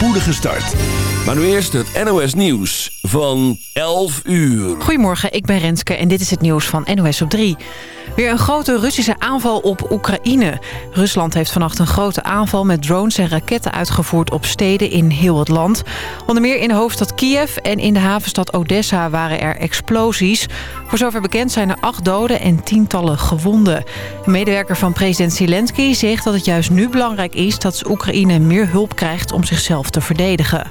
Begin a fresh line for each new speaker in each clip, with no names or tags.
spoedige start. Maar nu eerst het NOS Nieuws van 11 uur.
Goedemorgen, ik ben Renske en dit is het nieuws van NOS op 3. Weer een grote Russische aanval op Oekraïne. Rusland heeft vannacht een grote aanval met drones en raketten uitgevoerd op steden in heel het land. Onder meer in de hoofdstad Kiev en in de havenstad Odessa waren er explosies. Voor zover bekend zijn er acht doden en tientallen gewonden. Een medewerker van president Zelensky zegt dat het juist nu belangrijk is dat Oekraïne meer hulp krijgt om zichzelf te verdedigen.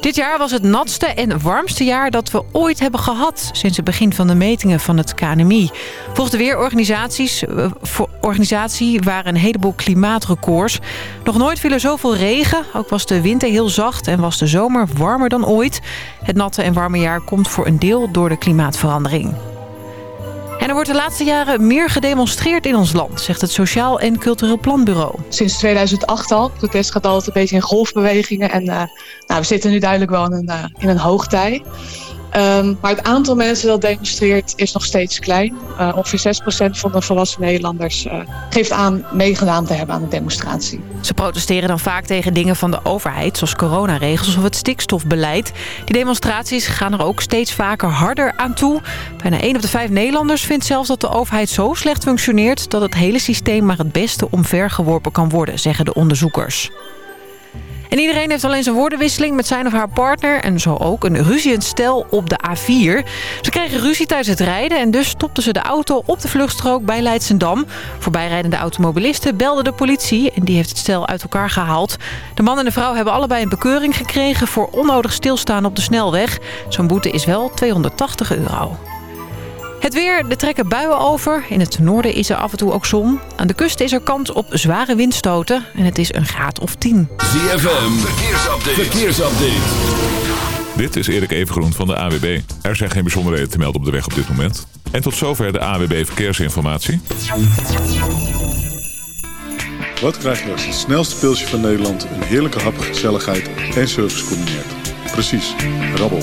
Dit jaar was het natste en warmste jaar dat we ooit hebben gehad... sinds het begin van de metingen van het KNMI. Volgens de weerorganisaties uh, organisatie waren een heleboel klimaatrecords. Nog nooit viel er zoveel regen. Ook was de winter heel zacht en was de zomer warmer dan ooit. Het natte en warme jaar komt voor een deel door de klimaatverandering. En er wordt de laatste jaren meer gedemonstreerd in ons land, zegt het Sociaal en Cultureel Planbureau.
Sinds 2008 al. De test gaat altijd een beetje in golfbewegingen. En uh, nou, we zitten nu duidelijk wel in een, uh, in een hoogtij. Um, maar het aantal mensen dat demonstreert is nog steeds klein. Uh, ongeveer 6% van de volwassen Nederlanders uh, geeft aan meegedaan te hebben aan de demonstratie.
Ze protesteren dan vaak tegen dingen van de overheid, zoals coronaregels of het stikstofbeleid. Die demonstraties gaan er ook steeds vaker harder aan toe. Bijna 1 op de 5 Nederlanders vindt zelfs dat de overheid zo slecht functioneert... dat het hele systeem maar het beste omvergeworpen kan worden, zeggen de onderzoekers. En iedereen heeft alleen zijn woordenwisseling met zijn of haar partner. En zo ook een ruziend stel op de A4. Ze kregen ruzie tijdens het rijden en dus stopten ze de auto op de vluchtstrook bij Leidsendam. Voorbijrijdende automobilisten belden de politie en die heeft het stel uit elkaar gehaald. De man en de vrouw hebben allebei een bekeuring gekregen voor onnodig stilstaan op de snelweg. Zo'n boete is wel 280 euro. Het weer, er trekken buien over. In het noorden is er af en toe ook zon. Aan de kust is er kans op zware windstoten. En het is een graad of 10.
ZFM, verkeersupdate. verkeersupdate.
Dit is Erik Evengroen van de AWB. Er zijn geen bijzonderheden te melden op de weg op dit moment. En tot zover de AWB Verkeersinformatie.
Wat krijg je als het snelste pilsje van Nederland... een heerlijke hap, gezelligheid en service combineert? Precies, rabbel.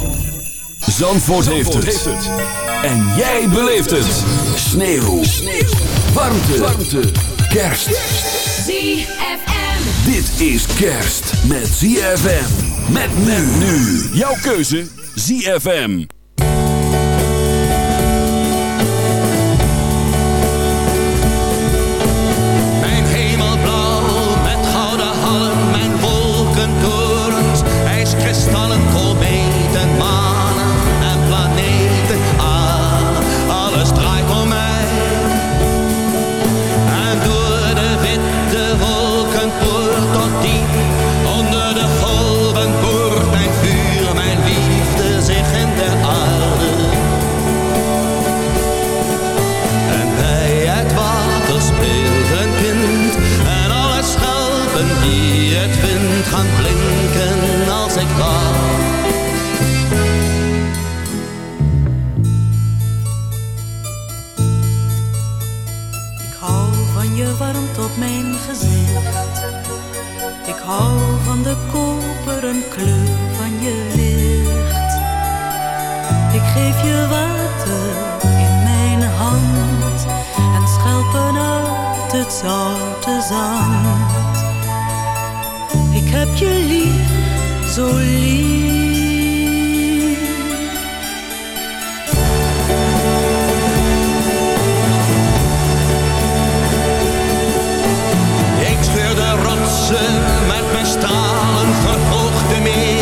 Zandvoort, heeft, het. En jij beleeft het. Sneeuw. Sneeuw. Warmte. Warmte. Kerst.
ZFM.
Dit is kerst met ZFM. Met men nu. Jouw keuze ZFM.
Blinken als ik ga
Ik hou van je warmte op mijn gezicht. Ik hou van de koperen kleur van je licht. Ik geef je water in mijn hand en schelpen uit het zoute zand. Ik heb je lief, zo lief.
Ik scheur de rotsen met mijn stalen verhoogde meren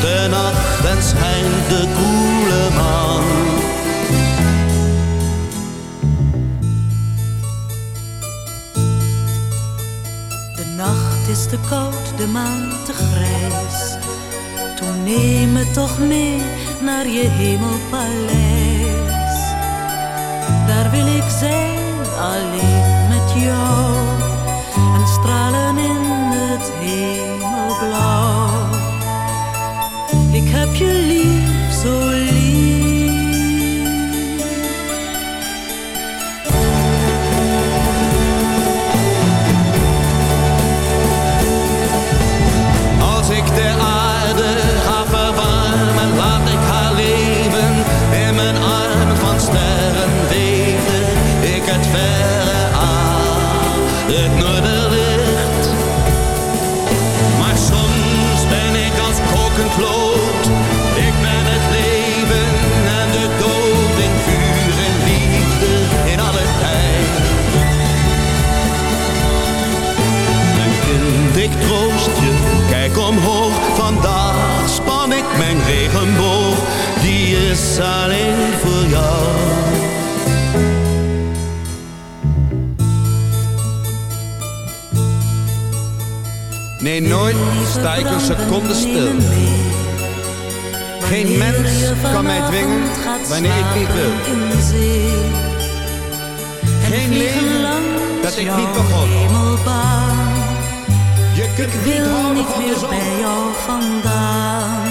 de
nacht en schijnt de koele maan.
De nacht is te koud, de maan te grijs. Toen neem me toch mee naar je hemelpaleis. Daar wil ik zijn, alleen met jou. En stralen in het hemelblauw. Je lief, zo
wanneer ik niet wil. Geen leven dat ik niet begon. Je kunt
Ik
niet
wil
houden
niet
van de
meer
zon.
bij jou vandaan.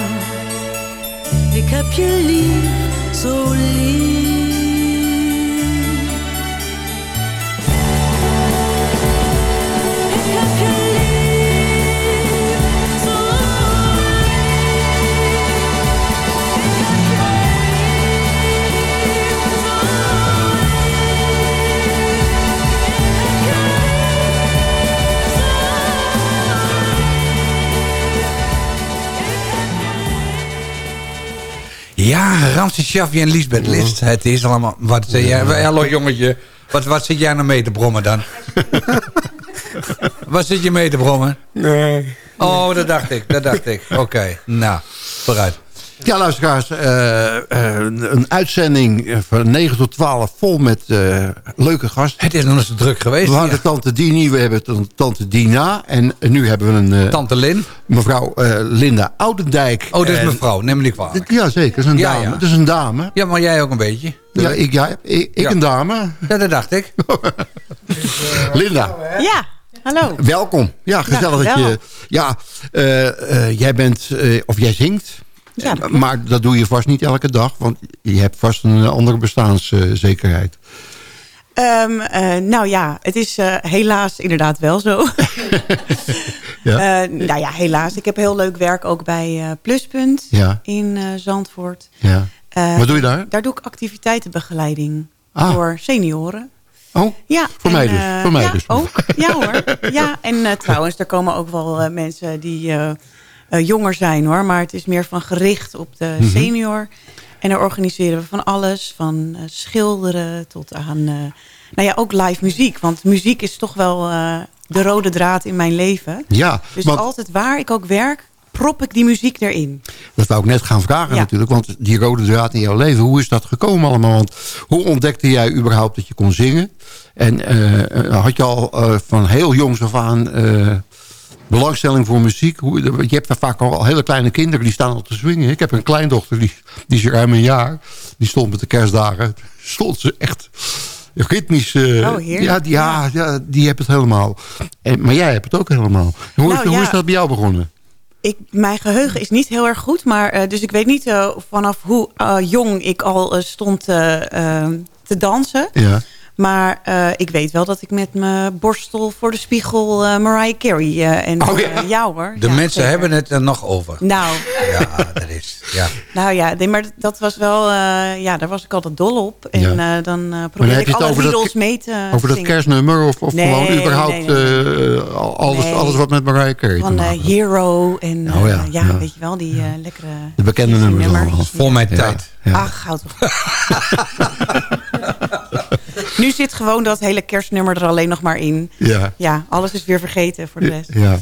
Ik heb je lief, zo lief.
Ja, Shaffi en Lisbeth List. Het is allemaal... Wat zeg jij? Hallo jongetje. Wat, wat zit jij nou mee te brommen dan? wat zit je mee te brommen?
Nee.
Oh, dat dacht ik. Dat dacht ik. Oké. Nou, vooruit.
Ja, luisteraars, eh, eh, een uitzending van 9 tot 12 vol met eh, leuke gasten.
Het is nog eens te druk geweest.
We hadden
ja.
tante Dini, we hebben tante- tante Dina en nu hebben we een eh,
Tante Lin.
mevrouw eh, Linda Oudendijk.
Oh, dat is
En-
mevrouw. Neem me niet kwalijk.
Ja, zeker, dat is een
Ja,
dame.
ja.
Dat is een dame.
Ja, maar jij ook een beetje.
Ja, ik, ja, ik, ik
Ja.
een dame.
Ja, dat dacht ik.
Linda,
Ja, hallo.
welkom. Ja, gezellig dat je... Ja, eh, eh, jij bent, eh, of jij zingt.
Ja,
Eh, maar dat doe je vast niet elke dag, want je hebt vast een eh, andere bestaanszekerheid.
Ehm, eh, nou ja, het is helaas inderdaad wel zo.
Ja.
Nou ja, helaas. Ik heb heel leuk werk ook bij Pluspunt
Ja.
in Zandvoort.
ja. Wat doe je daar?
Daar doe ik activiteitenbegeleiding
Ah.
voor senioren.
Oh,
Ja,
Voor mij dus, voor mij
ja,
dus.
ook. Ja hoor. Ja, en trouwens, er komen ook wel mensen die eh, jonger zijn hoor. Maar het is meer van gericht op de
Mhm.
senior. En daar organiseren we van alles. Van eh, schilderen tot aan, eh, nou ja, ook live muziek. Want muziek is toch wel de rode draad in mijn leven.
ja.
Dus
want
altijd waar ik ook werk, prop ik die muziek erin.
dat wou ik net gaan vragen
Ja.
natuurlijk. Want die rode draad in jouw leven, hoe is dat gekomen allemaal? Want hoe ontdekte jij überhaupt dat je kon zingen? En had je al van heel jongs af aan belangstelling voor muziek? Je hebt vaak al hele kleine kinderen die staan al te swingen. Ik heb een kleindochter, die, die is ruim een jaar. Die stond met de kerstdagen. Stond ze echt ritmisch. eh,
Oh,
ja, die, ja, ja, die hebt het helemaal. En, maar jij hebt het ook helemaal. Hoe, is,
Nou,
hoe
ja.
is dat bij jou begonnen?
Ik, mijn geheugen is niet heel erg goed. Maar, eh, dus ik weet niet eh, vanaf hoe jong ik al stond te dansen.
Ja.
Maar eh, ik weet wel dat ik met mijn borstel voor de spiegel eh, Mariah Carey eh, en
Oh, ja.
eh, ja hoor.
De
Ja,
mensen
zeker.
hebben het er nog over.
Nou,
Ja, dat is... Ja.
nou ja, nee, maar dat was wel, eh, ja, daar was ik altijd dol op. En
Ja.
eh, dan eh probeerde ik
het
alle
ke-
mee te
Over dat
zingen.
kerstnummer of, of
Nee,
gewoon überhaupt
nee, nee,
eh, al- alles,
Nee.
alles wat met Mariah Carey te
Van eh,
maken?
Hero en
Oh ja,
eh, ja,
ja.
weet je wel, die eh, lekkere...
De bekende nummers allemaal.
Voor mijn
Ja,
tijd.
ja.
Ach, houd op. Nu zit gewoon dat hele kerstnummer er alleen nog maar in.
Ja.
Ja, alles is weer vergeten voor de rest.
Ja.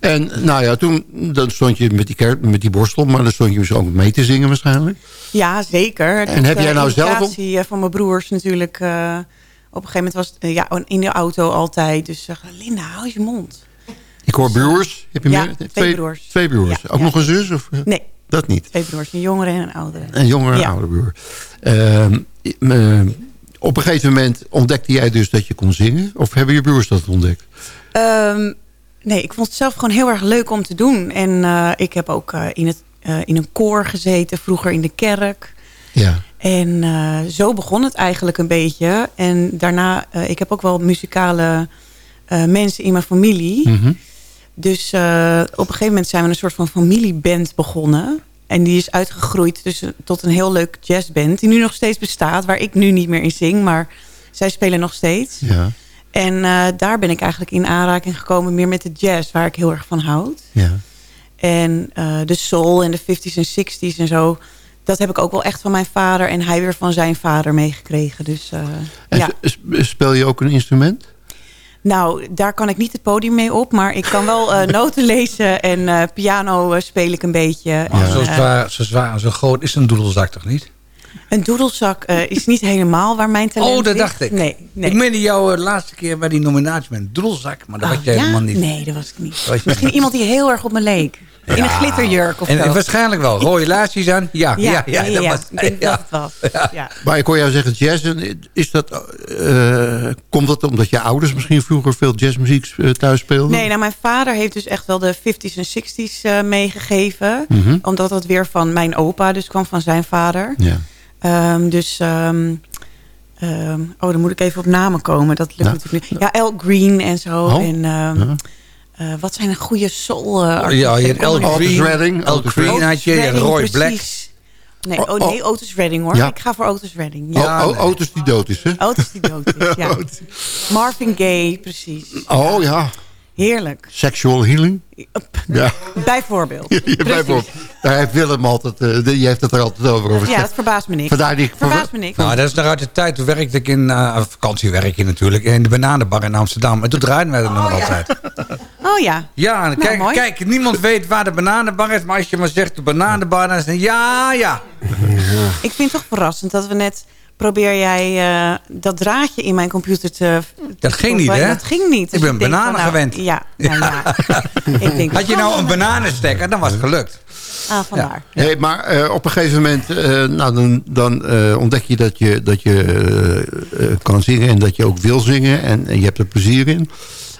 En nou ja, toen dan stond je met die, kerk, met die borstel, maar dan stond je dus ook mee te zingen waarschijnlijk.
Ja, zeker.
En heb jij nou zelf ook-
indicatie, eh, van mijn broers natuurlijk. eh, op een gegeven moment was het eh, ja, in de auto altijd. Dus zeg Linda, hou je mond.
Ik hoor broers. Heb je
Ja,
meer?
twee broers.
Twee broers.
Ja,
ook
ja.
nog een zus? Of?
Nee,
Dat niet.
twee broers. Een jongere en een oudere.
Een jongere en
Ja.
oude broer. Ehm, eh, op een gegeven moment ontdekte jij dus dat je kon zingen? Of hebben je broers dat ontdekt?
Ehm, nee, ik vond het zelf gewoon heel erg leuk om te doen. En eh, ik heb ook eh, in, het, eh, in een koor gezeten, vroeger in de kerk.
Ja.
En zo begon het eigenlijk een beetje. En daarna, ik heb ook wel muzikale mensen in mijn familie.
Mhm.
Dus op een gegeven moment zijn we een soort van familieband begonnen. En die is uitgegroeid tussen, tot een heel leuk jazzband. Die nu nog steeds bestaat. Waar ik nu niet meer in zing. Maar zij spelen nog steeds.
Ja.
En eh, daar ben ik eigenlijk in aanraking gekomen. Meer met de jazz, waar ik heel erg van houd.
ja.
En eh, de soul en de 50s en 60s en zo. Dat heb ik ook wel echt van mijn vader. En hij weer van zijn vader meegekregen. Dus eh,
En
ja.
speel je ook een instrument?
Nou, daar kan ik niet het podium mee op. Maar ik kan wel eh, noten lezen. En eh, piano eh, speel ik een beetje.
Maar
En,
zo, zwaar, zo zwaar en zo groot is een doedelzak toch niet?
een doedelzak is niet helemaal waar mijn talent
Oh, dat
ligt.
dacht ik.
Nee, nee.
Ik meende jou de laatste keer bij die nominatie met een doedelzak. Maar dat
Oh,
was jij
ja?
helemaal niet.
Nee, dat was ik niet. Misschien iemand die heel erg op me leek. In een glitterjurk of
En,
zo.
en waarschijnlijk wel. Rode laarsjes aan? Ja, ja, ja.
ja,
dat
ja,
was-
ik denk
ja.
dat het was. Ja.
Maar ik hoor jou zeggen jazz. en Is dat, eh, komt dat omdat je ouders misschien vroeger veel jazzmuziek eh, thuis speelden?
Nee, nou mijn vader heeft dus echt wel de 50s en 60s eh, meegegeven.
Mhm.
Omdat dat weer van mijn opa, dus kwam van zijn vader.
Ja.
Ehm, dus, ehm, ehm, oh, dan moet ik even op namen komen. Dat lukt
Ja.
natuurlijk niet. Ja, Al Green en zo.
Oh.
En ehm, eh, wat zijn een goede soul uh,
Ja, je had
Otis
El
Otis
Green,
Redding,
Green had je,
Redding,
Roy Black.
precies. Nee,
Oh,
oh, nee,
oh.
Otis Redding hoor.
Ja.
Ik ga voor Otis Redding.
Oh,
Ja.
oh, Otis die dood is, hè?
Otis die dood is, ja. Marvin Gaye, precies.
Oh ja,
Heerlijk.
sexual healing. Ja,
Bijvoorbeeld.
bijvoorbeeld. Daar heeft Willem altijd, eh, die heeft het er altijd over. over
Ja, dat verbaast me niks.
Vandaar die ik
Verbaast me niks.
Nou, dat is nog uit de tijd. Toen werkte ik in uh, vakantiewerkje natuurlijk. In de bananenbar in Amsterdam. En toen draaiden wij dat nummer altijd.
Oh ja.
Ja, en
Nou,
kijk,
mooi.
kijk, niemand weet waar de bananenbar is. Maar als je maar zegt de bananenbar, dan is het ja, ja.
Ik vind het toch verrassend dat we net... Probeer jij eh, dat draadje in mijn computer te...
Dat ging niet, hè?
Dat ging niet.
Ik ben
denk
bananen
van, nou,
gewend.
Ja, nou ja. ik denk,
Had je nou een bananenstekker, dan was het gelukt.
Ah, vandaar.
Nee, maar eh, op een gegeven moment eh, nou, dan, dan eh, ontdek je dat je, dat je kan zingen en dat je ook wil zingen. En, en je hebt er plezier in.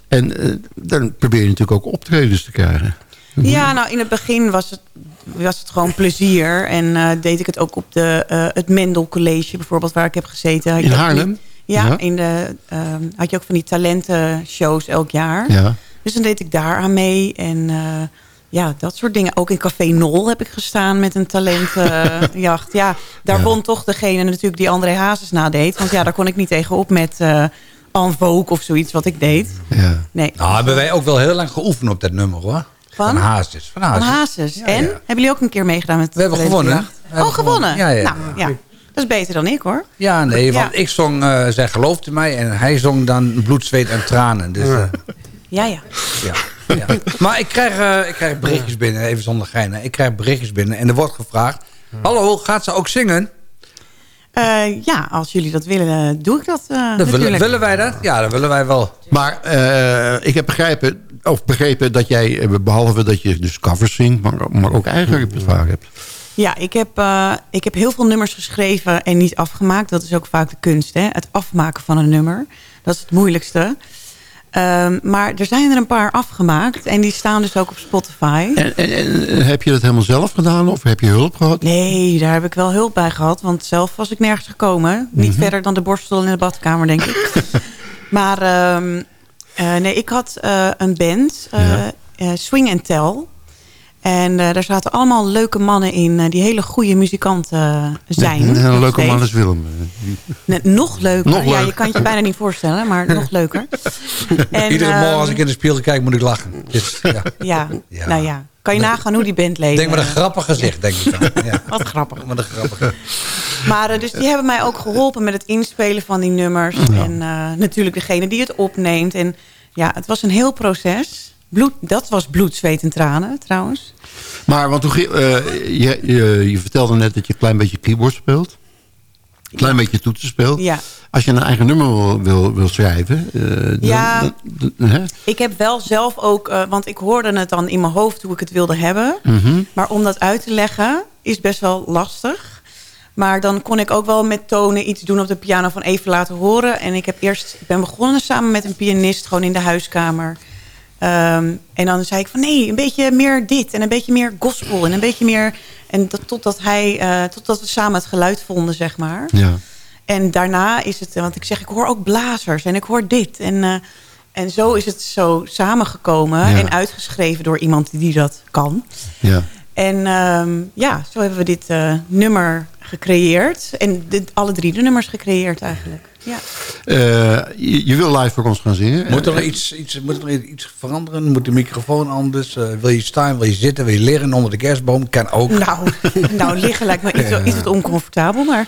En dan probeer je natuurlijk ook optredens te krijgen.
Ja, nou in het begin was het, was het gewoon plezier. En eh, deed ik het ook op de, eh, het Mendel College bijvoorbeeld, waar ik heb gezeten. Had
In Haarlem?
ja,
Ja.
In de, ehm, had je ook van die talentenshows elk jaar.
Ja.
Dus dan deed ik daar aan mee. En eh, ja, dat soort dingen. Ook in Café Nol heb ik gestaan met een talentenjacht. ja, daar
Ja.
won toch degene natuurlijk die André Hazes nadeed. Want ja, daar kon ik niet tegenop met uh, En Vogue of zoiets wat ik deed.
Ja.
Nee.
Nou, hebben wij ook wel heel lang geoefend op dat nummer, hoor.
Van?
Van Hazes. Van
Van
Hazes. Ja,
en?
ja.
Hebben jullie ook een keer meegedaan met
We hebben gewonnen. We hebben
Oh, gewonnen?
gewonnen. Ja, ja.
Nou, ja. Dat is beter dan ik, hoor.
Ja, nee, want
Ja.
ik zong uh, Zij geloofde mij en hij zong dan Bloed, Zweet en Tranen. Dus, uh,
Ja, ja.
ja, ja. Maar ik krijg, uh, ik krijg berichtjes binnen, even zonder geinen. Ik krijg berichtjes binnen en er wordt gevraagd... Hallo, gaat ze ook zingen?
Uh, ja, als jullie dat willen, doe ik dat uh,
dat willen, willen, wij dat? Ja, dat willen wij wel.
Maar uh, ik heb begrepen, of begrepen dat jij, behalve dat je dus covers zingt... maar, maar ook eigen repertoire hebt.
Ja, ik heb, uh, ik heb heel veel nummers geschreven en niet afgemaakt. Dat is ook vaak de kunst, hè? het afmaken van een nummer. Dat is het moeilijkste. Um, maar er zijn er een paar afgemaakt en die staan dus ook op Spotify.
En, en, en, heb je dat helemaal zelf gedaan of heb je hulp gehad?
Nee, daar heb ik wel hulp bij gehad, want zelf was ik nergens gekomen. Mm -hmm. Niet verder dan de borstel in de badkamer, denk ik. maar um, uh, nee, ik had uh, een band, ja. uh, Swing and Tell. En uh, daar zaten allemaal leuke mannen in uh, die hele goede muzikanten zijn.
Een hele leuke man is Willem.
Nee, nog leuker.
Nog
ja,
leuk.
je kan het je bijna niet voorstellen, maar nog leuker.
En, Iedere uh, morgen als ik in de spiegel kijk moet ik lachen. Dus, ja.
Ja, ja, nou ja. Kan je nagaan hoe die bandleden...
Denk met een grappig gezicht, denk ik dan. Ja.
Wat grappig.
Met een grappig
Maar eh, dus die hebben mij ook geholpen met het inspelen van die nummers. En eh, natuurlijk degene die het opneemt. En ja, het was een heel proces. Bloed, dat was bloed, zweet en tranen trouwens.
Maar want toen, ge- eh, je, je, je vertelde net dat je een klein beetje keyboard speelt. Een klein beetje toetsen speelt.
Ja.
Als je een eigen nummer wil, wil, wil schrijven... eh,
Ja.
dan- dan- hè?
Ik heb wel zelf ook, eh, want ik hoorde het dan in mijn hoofd hoe ik het wilde hebben.
Mhm.
Maar om dat uit te leggen is best wel lastig. Maar dan kon ik ook wel met tonen iets doen op de piano van even laten horen. En ik heb eerst, ik ben begonnen samen met een pianist gewoon in de huiskamer. Ehm, en dan zei ik van nee, een beetje meer dit en een beetje meer gospel en een beetje meer. En dat, totdat, hij, eh, totdat we samen het geluid vonden, zeg maar.
Ja.
En daarna is het, want ik zeg, ik hoor ook blazers en ik hoor dit. En, eh, en zo is het zo samengekomen
Ja.
en uitgeschreven door iemand die dat kan.
Ja.
En ehm, ja, zo hebben we dit eh, nummer gecreëerd. En dit, alle drie de nummers gecreëerd eigenlijk. Ja.
Eh, je, je wil live voor ons gaan zingen.
Moet er iets, iets, moet er iets veranderen? Moet de microfoon anders? Eh, wil je staan? Wil je zitten? Wil je liggen onder de kerstboom? Kan ook.
Nou, nou, liggen lijkt me iets, iets wat oncomfortabel, maar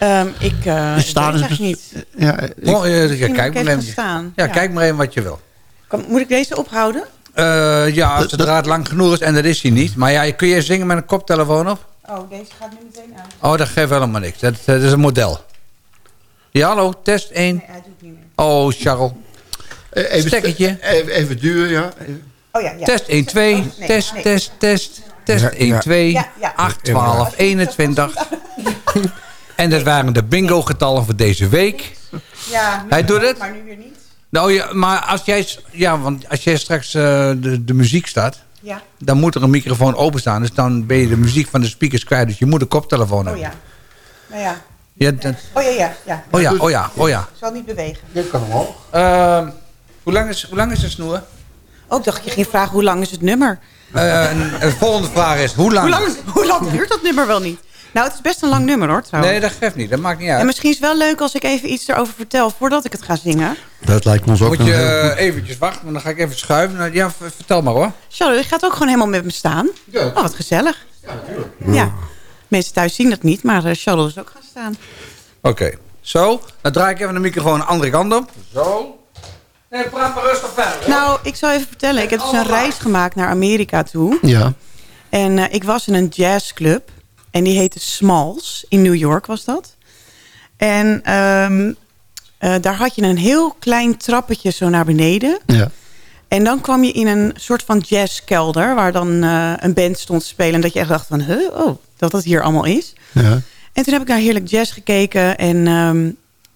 ehm, ik, uh, ik
Staan
weet
is
het niet.
Ja, ik-
Oh, eh, ja, kijk, maar
even staan.
ja,
Ja.
kijk maar even wat je wil.
Kan- moet ik deze ophouden?
Eh, ja, als de draad lang genoeg is en dat is hij niet. Maar ja, kun je zingen met een koptelefoon op?
Oh, deze gaat nu meteen uit.
Oh, dat geeft helemaal niks. Dat, dat is een model. Ja, hallo, test 1.
Nee, hij doet niet meer.
Oh, Charles.
even,
Stekkertje.
Even, even duwen, ja. Even-
Oh ja, ja.
Test 1, 2.
Oh, nee,
test,
nee.
test, test. Test
Ja,
1,
ja.
2.
Ja, ja.
8, 12, 21. En dat waren de bingo-getallen voor deze week.
Ja, nu
Hij doet
wel,
het?
Maar nu weer niet.
Nou ja, maar als jij, ja, want als jij straks eh, de, de muziek staat,
Ja.
dan moet er een microfoon openstaan. Dus dan ben je de muziek van de speakers kwijt. Dus je moet een koptelefoon
Oh
hebben.
ja. Nou ja.
Ja, dat-
Oh ja, ja. ja.
oh ja, oh ja, oh ja.
Ik zal niet bewegen.
Dit kan omhoog.
Ehm, hoe, lang is, hoe lang is de snoer?
Ook Oh, dacht ik, je ging vragen hoe lang is het nummer?
Eh, en de volgende vraag is, hoe lang?
Hoe lang, hoe lang duurt dat nummer wel niet? Nou, het is best een lang nummer hoor trouwens.
Nee, dat geeft niet. Dat maakt niet
En
uit.
misschien is het wel leuk als ik even iets erover vertel voordat ik het ga zingen.
Dat lijkt ons ook
Moet je eh,
goed-
eventjes wachten, want dan ga ik even schuiven. Nou, Ja, vertel maar hoor.
Charlotte, je gaat ook gewoon helemaal met me staan.
Ja.
Oh, wat gezellig. Ja, Mensen thuis zien dat niet, maar eh, Charlotte is ook gaan staan.
Oké, zo. Dan draai ik even de microfoon de andere kant op. Zo. Nee, praat maar rustig verder.
Nou, ik zal even vertellen. Ik heb dus een reis gemaakt naar Amerika toe.
Ja.
En eh, ik was in een jazzclub. En die heette Smalls. In New York was dat. En ehm, eh, daar had je een heel klein trappetje zo naar beneden.
Ja.
En dan kwam je in een soort van jazzkelder... waar dan eh, een band stond te spelen. En dat je echt dacht van, huh, oh, dat dat hier allemaal is.
Ja.
En toen heb ik naar Heerlijk Jazz gekeken. En ehm,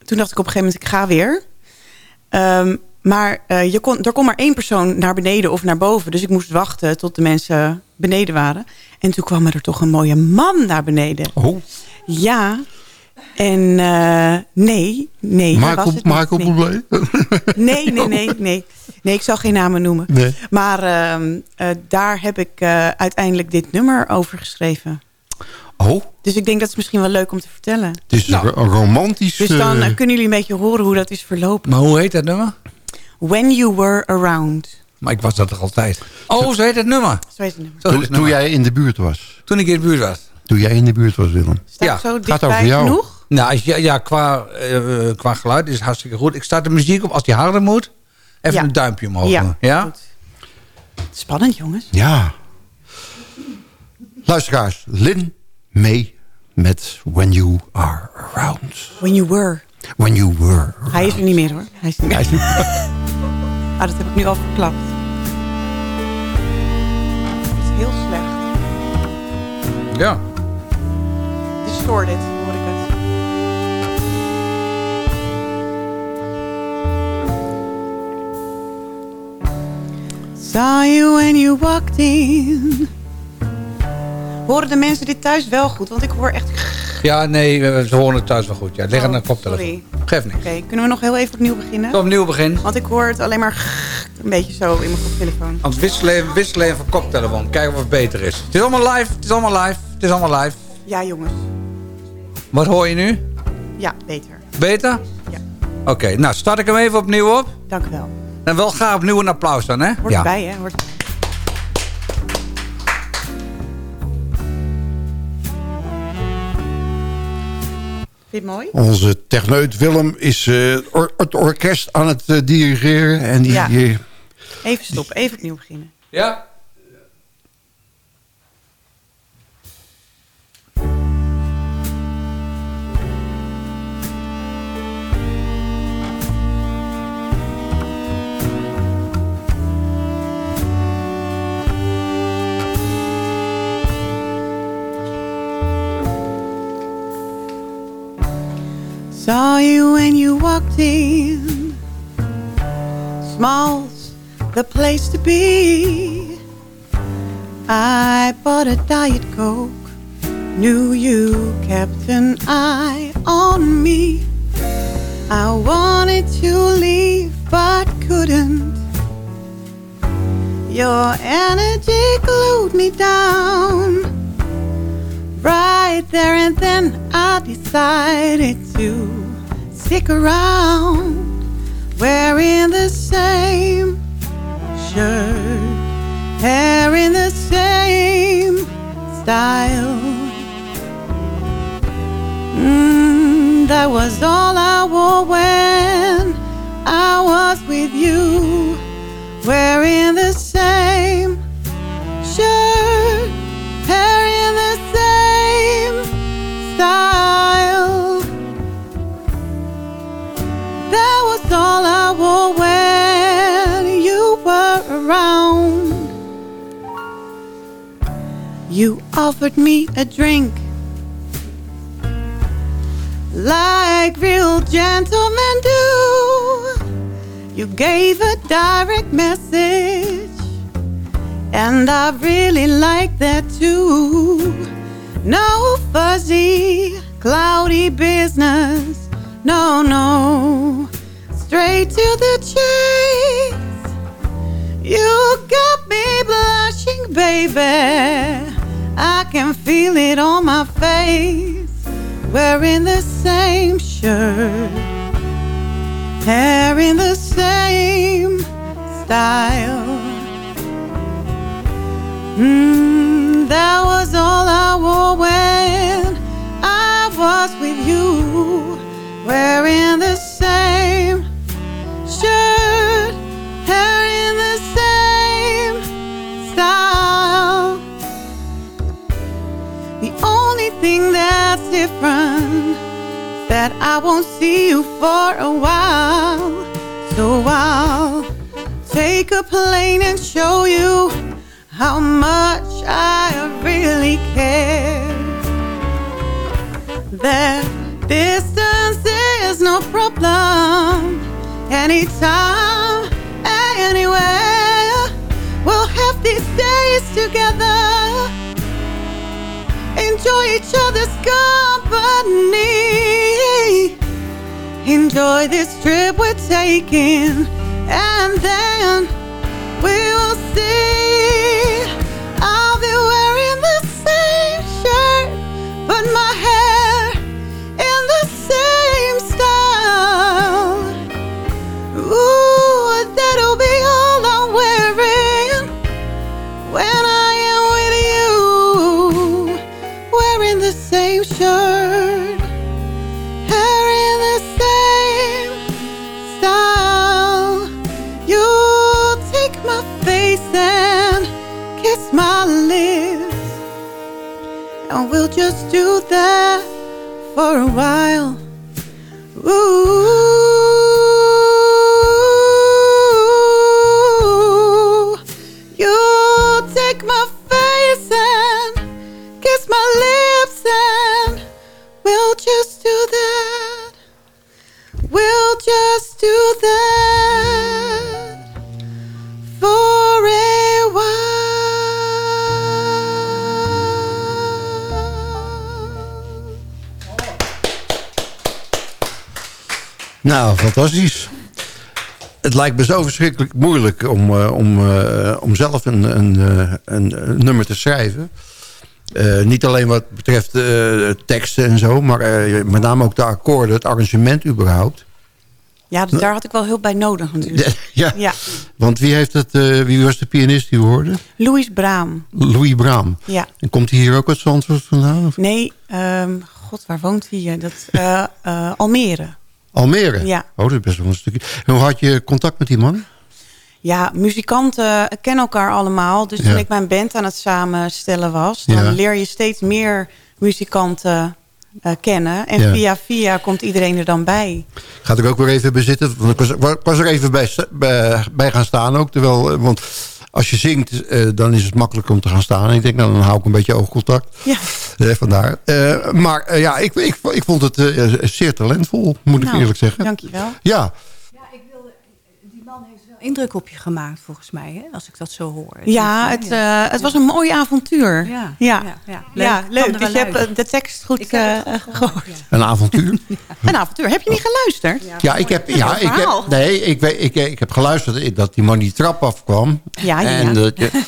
toen dacht ik op een gegeven moment, ik ga weer. Ehm, maar eh, je kon, er kon maar één persoon naar beneden of naar boven. Dus ik moest wachten tot de mensen beneden waren. En toen kwam er toch een mooie man naar beneden.
Oh.
Ja. En eh, nee, nee. hij was
Marco,
het niet.
Marco
nee. Nee, nee, nee, nee. Nee, ik zal geen namen noemen.
Nee.
Maar ehm, eh, daar heb ik eh, uiteindelijk dit nummer over geschreven.
Oh,
Dus ik denk dat is misschien wel leuk om te vertellen.
het is
Nou.
een romantisch...
Dus dan kunnen jullie een beetje horen hoe dat is verlopen.
Maar hoe heet dat nummer?
When You Were Around.
Maar ik was dat toch altijd. Oh, zo heet het nummer.
Zo is het nummer.
Heet
toen,
het
toen jij in de buurt was.
Toen ik in de buurt was.
Toen jij in de buurt was, Willem.
Staat
Ja,
zo
over
dichtbij
jou.
genoeg?
Nou, als je, ja, qua, eh, qua geluid is het hartstikke goed. Ik start de muziek op. Als die harder moet, even
Ja.
een duimpje omhoog
Ja.
Ja?
goed. Spannend, jongens.
Ja. Luisteraars, Lin mee met When You Are Around.
When You Were.
When You Were Around.
Hij is er niet meer, hoor. Hij is er niet meer. Ah, dat heb ik nu al verklapt.
Ja.
Distorted, hoor ik het. Saw you when you walked in. Horen de mensen dit thuis wel goed? Want ik hoor echt... Oké,
Ja, nee, ze horen het thuis wel goed. Ja, het ligt aan de
Oh,
koptelefoon.
sorry.
Geeft niks.
kunnen we nog heel even opnieuw beginnen?
Tot opnieuw begin.
Want ik hoor het alleen maar een beetje zo in mijn koptelefoon.
Want wisselen even, wisselen even van koptelefoon. Kijken of het beter is. Het is allemaal live. Het is allemaal live. Het is allemaal live.
Ja, jongens.
Wat hoor je nu?
Ja, beter.
Beter?
Ja.
Oké, nou start ik hem even opnieuw op.
Dank u wel.
En wel ga opnieuw een applaus dan, hè?
Hoort ja. erbij, hè? Hoort... Mooi?
Onze techneut Willem is eh, het orkest aan het eh, dirigeren. En die. Eh,
even stoppen, even opnieuw beginnen.
Ja.
Saw you when you walked in. Small's the place to be. I bought a Diet Coke. Knew you kept an eye on me. I wanted to leave but couldn't. Your energy glued me down. Right there and then I decided to stick around Wearing the same shirt Hair in the same style. Mm, That was all I wore when I was with you Wearing the same That was all I wore when you were around. You offered me a drink like real gentlemen do. You gave a direct message. And I really like that too. No fuzzy, cloudy business. No, no. Straight to the chase. You got me blushing, baby. I can feel it on my face. Wearing the same shirt. Hair in the same style. Mm, that was all I wore when I was with you. Wearing the same shirt, hair in the same style. The only thing that's different is that I won't see you for a while. So I'll take a plane and show you how much I really care. That distance is no problem. Anytime, anywhere, we'll have these days together. Enjoy each other's company. Enjoy this trip we're taking, and then we'll see. We'll just do that for a while. Ooh,
Nou, fantastisch. Het lijkt me zo verschrikkelijk moeilijk om, eh, om, eh, om zelf een, een, eh, een, een nummer te schrijven. Niet alleen wat betreft teksten en zo, maar met name ook de akkoorden, het arrangement überhaupt.
Ja, dus daar had ik wel hulp bij nodig natuurlijk.
ja,
Ja.
want wie, heeft het, wie was de pianist die we hoorden?
Louis Braam.
Louis Braam.
Ja.
En komt hij hier ook uit Zandvoort vandaan? Of?
Nee, ehm God, waar woont hij? Dat, eh, eh, Almere.
Almere?
Ja.
Oh, dat is best wel een stukje. En hoe had je contact met die man?
Ja, muzikanten kennen elkaar allemaal. Dus
Ja.
toen ik mijn band aan het samenstellen was... dan
Ja.
leer je steeds meer muzikanten eh, kennen. En
Ja.
via via komt iedereen er dan bij.
Ik ga er ook weer even bij zitten. Want ik was, ik was er even bij, bij, bij gaan staan ook. Terwijl, eh, want als je zingt, eh, dan is het makkelijk om te gaan staan. En ik denk, nou, dan hou ik een beetje oogcontact.
Ja.
Eh, vandaar. Eh, maar ja, ik, ik, ik vond het zeer talentvol, moet ik
Nou,
eerlijk zeggen.
Dankjewel.
Ja,
indruk op je gemaakt, volgens mij, hè? als ik dat zo hoor.
Ja, het, eh, het was een mooi avontuur.
Ja,
ja.
ja, ja.
Ja,
Leuk.
Dus je hebt eh, de tekst goed eh,
het
gehoord.
een avontuur.
Een avontuur. Heb je niet geluisterd?
Ja, ik heb, ja, ik heb, nee, ik, weet, ik, ik heb geluisterd dat die man die trap afkwam.
Ja, ja.
En dat je,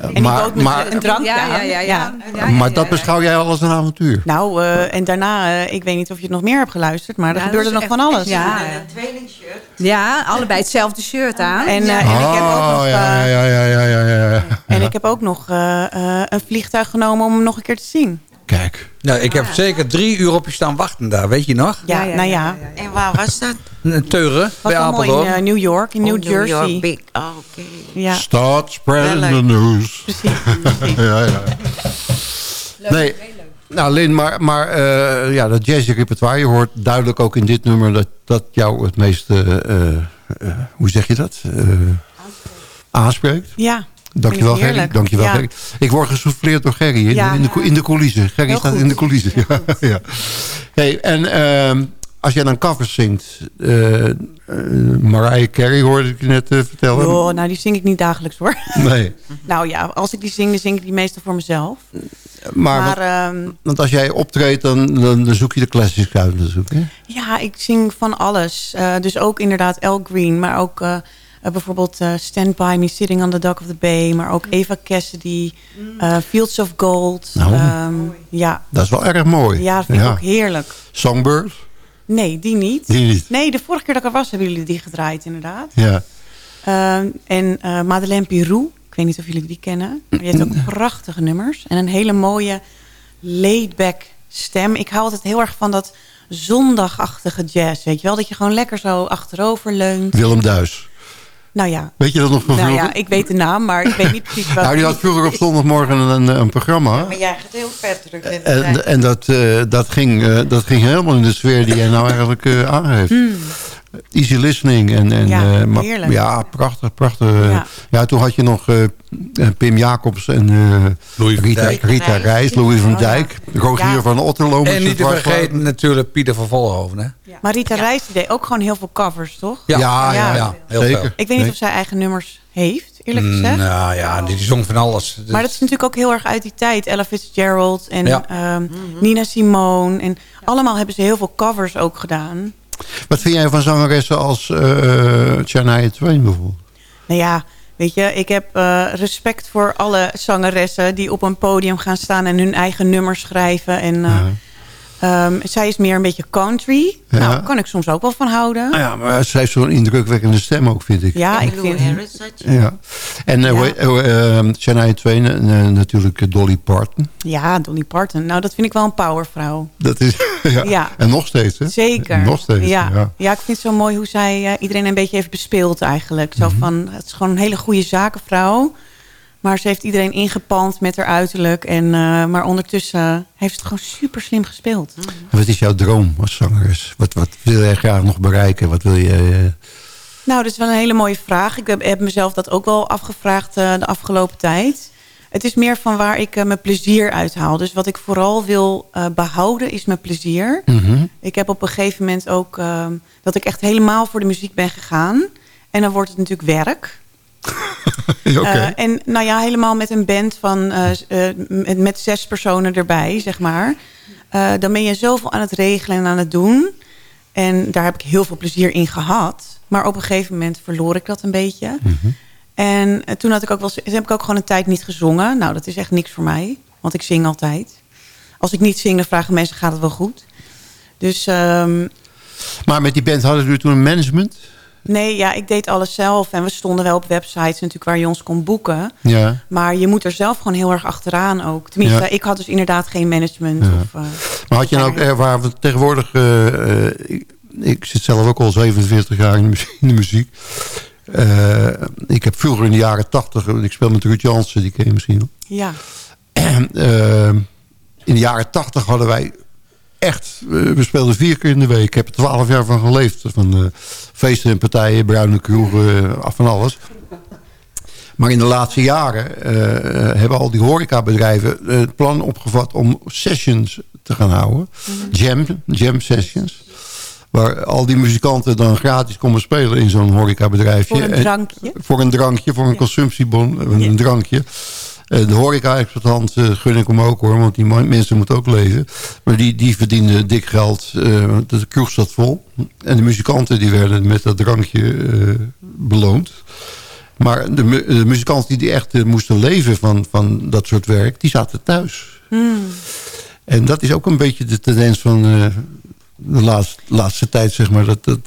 En die
maar,
met
maar,
een drank
Ja, ja, ja, ja. Ja,
maar dat beschouw jij al als een avontuur.
Nou, eh, en daarna, ik weet niet of je het nog meer hebt geluisterd, maar er gebeurde nog van alles.
Ja, ja, allebei hetzelfde shirt aan.
En, eh, en ik heb ook nog,
Oh,
eh,
ja, ja, ja, ja, ja,
en ik heb ook nog eh, eh, een vliegtuig genomen om hem nog een keer te zien.
Kijk.
Nou, ik heb zeker drie uur op je staan wachten daar, weet je nog?
Ja, nou ja.
En waar was dat?
Een Teuren,
Was
bij
in
Apeldoorn.
eh, New York, in
Oh,
New
New
Jersey.
York, big. Oh, oké.
Ja.
Start spreading the
leuk.
news.
Precies.
ja, ja. Nee, nou Lin, maar, maar eh, ja, dat jazzy repertoire, je hoort duidelijk ook in dit nummer dat, dat jou het meest, eh, hoe zeg je dat, Eh, aanspreekt.
Ja.
Dankjewel Gerry, dankjewel
Ja.
Gerry. Ik word gesouffleerd door Gerry in,
Ja.
in, de, in de coulissen. Gerry
Heel
staat
goed.
in de coulissen. Ja, ja. Hey, en ehm, als jij dan covers zingt, eh eh, Mariah Carey hoorde ik je net eh, vertellen.
Joh, nou die zing ik niet dagelijks hoor.
Nee,
nou ja, als ik die zing, dan zing ik die meestal voor mezelf.
Maar,
ehm,
want als jij optreedt, dan, dan, dan zoek je de classics uit natuurlijk. Hè?
ja, ik zing van alles. Eh, dus ook inderdaad El Green, maar ook eh, eh, bijvoorbeeld eh, Stand By Me, Sitting on the Dock of the Bay. Maar ook Eva Cassidy, eh, Fields of Gold.
Nou.
Ehm, ja.
Dat is wel erg mooi.
ja, dat vind ik ook heerlijk.
Songbird?
Nee, die niet.
Die niet.
Nee, de vorige keer dat ik er was, hebben jullie die gedraaid inderdaad.
Ja.
Ehm, en eh Madeleine Pirou, ik weet niet of jullie die kennen. Maar die heeft ook prachtige nummers. En een hele mooie laid-back stem. Ik hou altijd heel erg van dat zondagachtige jazz. Weet je wel? Dat je gewoon lekker zo achterover leunt.
Willem Duis.
Nou ja,
Weet je dat nog van
nou
vroeger?
ja ik weet de naam, maar ik weet niet precies wat.
nou, die had vroeger op zondagmorgen een, een programma.
Maar jij gaat heel ver terug in de
En,
tijd.
en dat, eh, dat, ging, eh, dat ging helemaal in de sfeer die jij nou eigenlijk eh aangeeft. Easy listening. En, en.
Ja,
eh, maar-
heerlijk.
ja, prachtig, prachtig.
Ja.
Ja. toen had je nog eh, eh, Pim Jacobs en eh,
Louis van
Rita,
Dijk.
Rita Reis, Louis van
Oh, ja.
Dijk, Rogier
Ja.
van Otterlo.
En niet te vergeten natuurlijk Pieter van Vollenhoven, hè?
Maar Rita Reis die deed ook gewoon heel veel covers, toch?
Ja, ja,
Ja.
ja,
heel
zeker.
veel.
Ik weet niet of zij eigen nummers heeft, eerlijk gezegd.
Nou ja, die zong van alles. Dus-
Maar dat is natuurlijk ook heel erg uit die tijd. Ella Fitzgerald en
Ja.
ehm, Nina Simone. En allemaal hebben ze heel veel covers ook gedaan.
Wat vind jij van zangeressen als Shania Twain bijvoorbeeld?
Nou ja, weet je, ik heb eh, respect voor alle zangeressen... die op een podium gaan staan en hun eigen nummers schrijven. En, ehm, zij is meer een beetje country.
Ja.
Nou, daar kan ik soms ook wel van houden.
Nou ja, maar zij heeft zo'n indrukwekkende stem ook, vind ik.
Ja, ik vind...
Harris.
Ja. En eh,
Ja.
hoe- eh, eh, Shania Twain en eh, natuurlijk eh, Dolly Parton.
Ja, Dolly Parton. Nou, dat vind ik wel een powervrouw.
Dat is, ja.
Ja.
En nog steeds, hè?
Zeker.
Nog steeds,
ja.
ja.
Ja. ik vind het zo mooi hoe zij eh, iedereen een beetje heeft bespeeld eigenlijk.
Mhm.
Zo van, het is gewoon een hele goede zakenvrouw. Maar ze heeft iedereen ingepand met haar uiterlijk. En, eh, maar ondertussen heeft het gewoon super slim gespeeld.
En wat is jouw droom als zangeres? Wat, wat wil jij graag nog bereiken? Wat wil je... eh,
Nou, dat is wel een hele mooie vraag. Ik heb, heb mezelf dat ook wel afgevraagd eh, de afgelopen tijd. Het is meer van waar ik mijn plezier uithaal. Dus wat ik vooral wil eh, behouden is mijn plezier.
mhm.
Ik heb op een gegeven moment ook eh, dat ik echt helemaal voor de muziek ben gegaan. En dan wordt het natuurlijk werk. Eh, en nou ja, helemaal met een band van eh, eh, met, met zes personen erbij, zeg maar. Dan ben je zoveel aan het regelen en aan het doen. En daar heb ik heel veel plezier in gehad. Maar op een gegeven moment verloor ik dat een beetje. En eh, toen had ik ook wel, heb ik ook gewoon een tijd niet gezongen. Nou, dat is echt niks voor mij. Want ik zing altijd. Als ik niet zing, dan vragen mensen, gaat het wel goed? Dus ehm,
Maar met die band hadden jullie toen een management?
Nee, ja, ik deed alles zelf. En we stonden wel op websites natuurlijk waar je ons kon boeken.
Ja.
Maar je moet er zelf gewoon heel erg achteraan ook. Tenminste,
Ja.
ik had dus inderdaad geen management.
Ja.
Of, eh,
Maar had je nou ook, eh, waar we tegenwoordig... eh, eh, ik, ik zit zelf ook al 47 jaar in de muziek. In de muziek. Eh, ik heb vroeger in de jaren 80... Ik speel met Ruud Jansen, die ken je misschien nog.
ja.
Eh, in de jaren 80 hadden wij echt... we speelden vier keer in de week. Ik heb er twaalf jaar van geleefd. Van eh, feesten en partijen, bruine kroegen, eh, af van alles. Maar in de laatste jaren eh, hebben al die horecabedrijven het plan opgevat om sessions te gaan houden. Jam, jam sessions. Waar al die muzikanten dan gratis komen spelen in zo'n horecabedrijfje.
Voor een
En-
drankje.
voor een drankje, voor een consumptiebon, een
Ja.
drankje. Eh, De horeca-exploitant eh, gun ik hem ook hoor, want die mensen moeten ook leven. Maar die, die verdienden dik geld, eh, de kroeg zat vol. En de muzikanten die werden met dat drankje beloond. Maar de, mu- de muzikanten die echt moesten leven van, van dat soort werk, die zaten thuis.
Hmm.
En dat is ook een beetje de tendens van de laatste, laatste tijd, zeg maar. Dat, dat,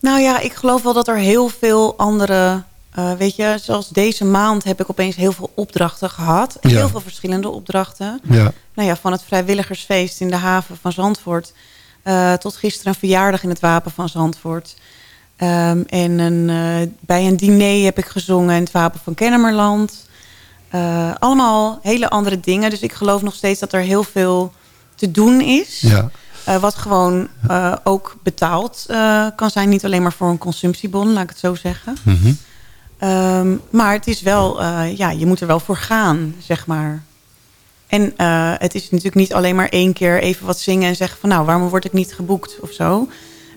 Nou ja, ik geloof wel dat er heel veel andere... eh, weet je, zoals deze maand heb ik opeens heel veel opdrachten gehad.
Ja.
Heel veel verschillende opdrachten.
ja.
Nou ja, van het vrijwilligersfeest in de haven van Zandvoort... eh, tot gisteren een verjaardag in het Wapen van Zandvoort. Ehm, en een, eh, bij een diner heb ik gezongen in het Wapen van Kennemerland. Allemaal hele andere dingen. Dus ik geloof nog steeds dat er heel veel te doen is.
Ja.
Wat gewoon ook betaald kan zijn. Niet alleen maar voor een consumptiebon, laat ik het zo zeggen.
Mhm.
Ehm, maar het is wel, eh, ja, je moet er wel voor gaan, zeg maar. En eh, het is natuurlijk niet alleen maar één keer even wat zingen en zeggen van nou, waarom word ik niet geboekt of zo.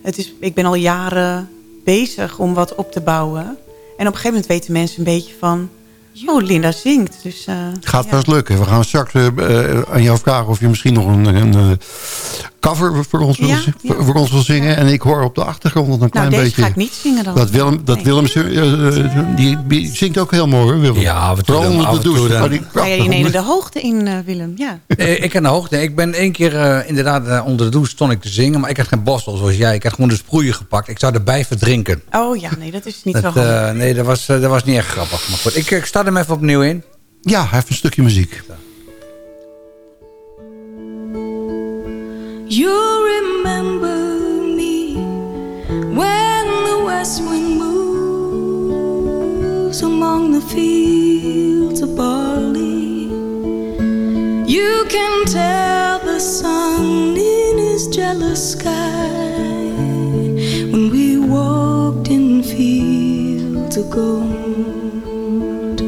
Het is, ik ben al jaren bezig om wat op te bouwen. En op een gegeven moment weten mensen een beetje van, oh, Linda zingt. Dus,
Het gaat
ja.
vast lukken. We gaan straks aan jou vragen of je misschien nog een, een cover voor ons, wil,
Ja,
zi-
ja. Nou,
voor, ons wil zingen. En ik hoor op de achtergrond nog een klein
deze
beetje...
ga ik niet zingen dan.
Dat Willem, dat
Nee.
Willem eh, eh, die, die zingt ook heel mooi hoor, Willem.
Ja, af en toe
Vooral
dan,
onder
af
de douche.
dan.
Die
Ga je de hoogte in, eh, Willem? Ja.
Eh, ik ken de hoogte. Ik ben één keer eh, inderdaad onder de douche stond ik te zingen. Maar ik had geen borstel zoals jij. Ik had gewoon de sproeier gepakt. Ik zou erbij verdrinken.
Oh ja, nee, dat is niet zo
Dat, eh, nee, dat was, dat was niet echt grappig. Maar goed, ik, ik start hem even opnieuw in.
Ja, hij heeft een stukje muziek.
You remember me when the west wind moves among the fields of barley. You can tell the sun in his jealous sky when we walked in fields of gold.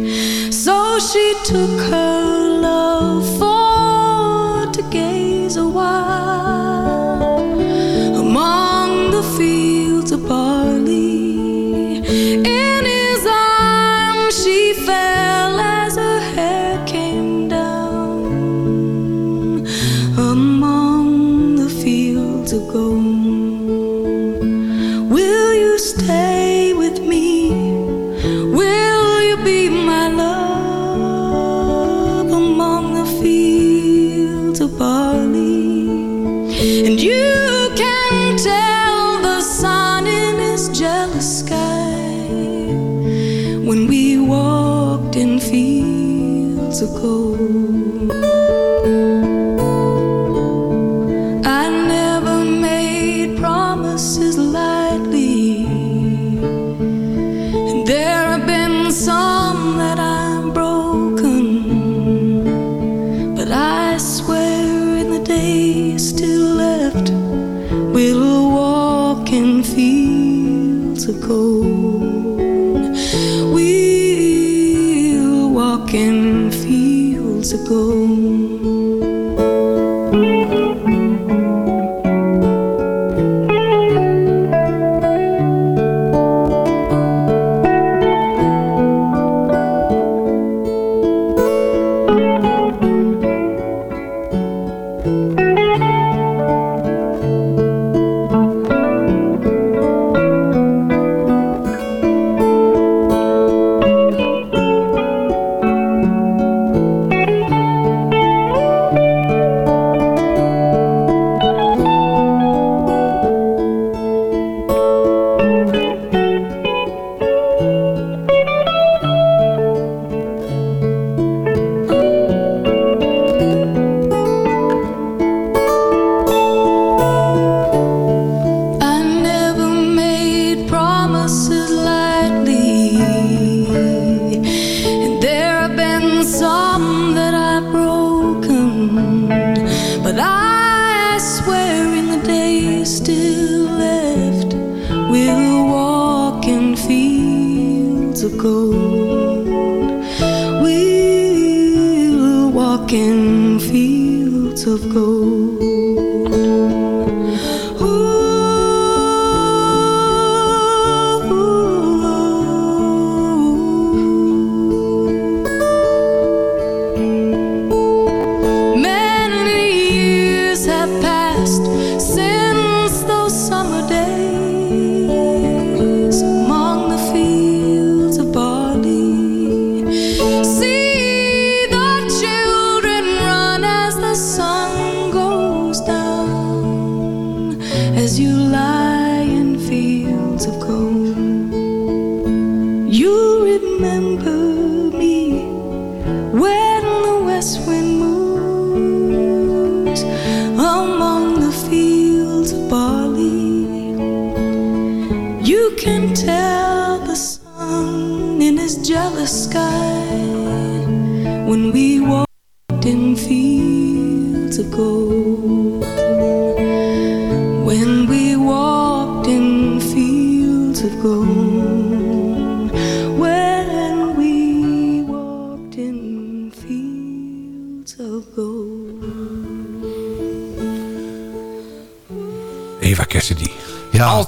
So she took her love for to gaze a of gold. I never made promises lightly. And there have been some that I've broken. But I swear in the days still left, we'll walk in fields of gold.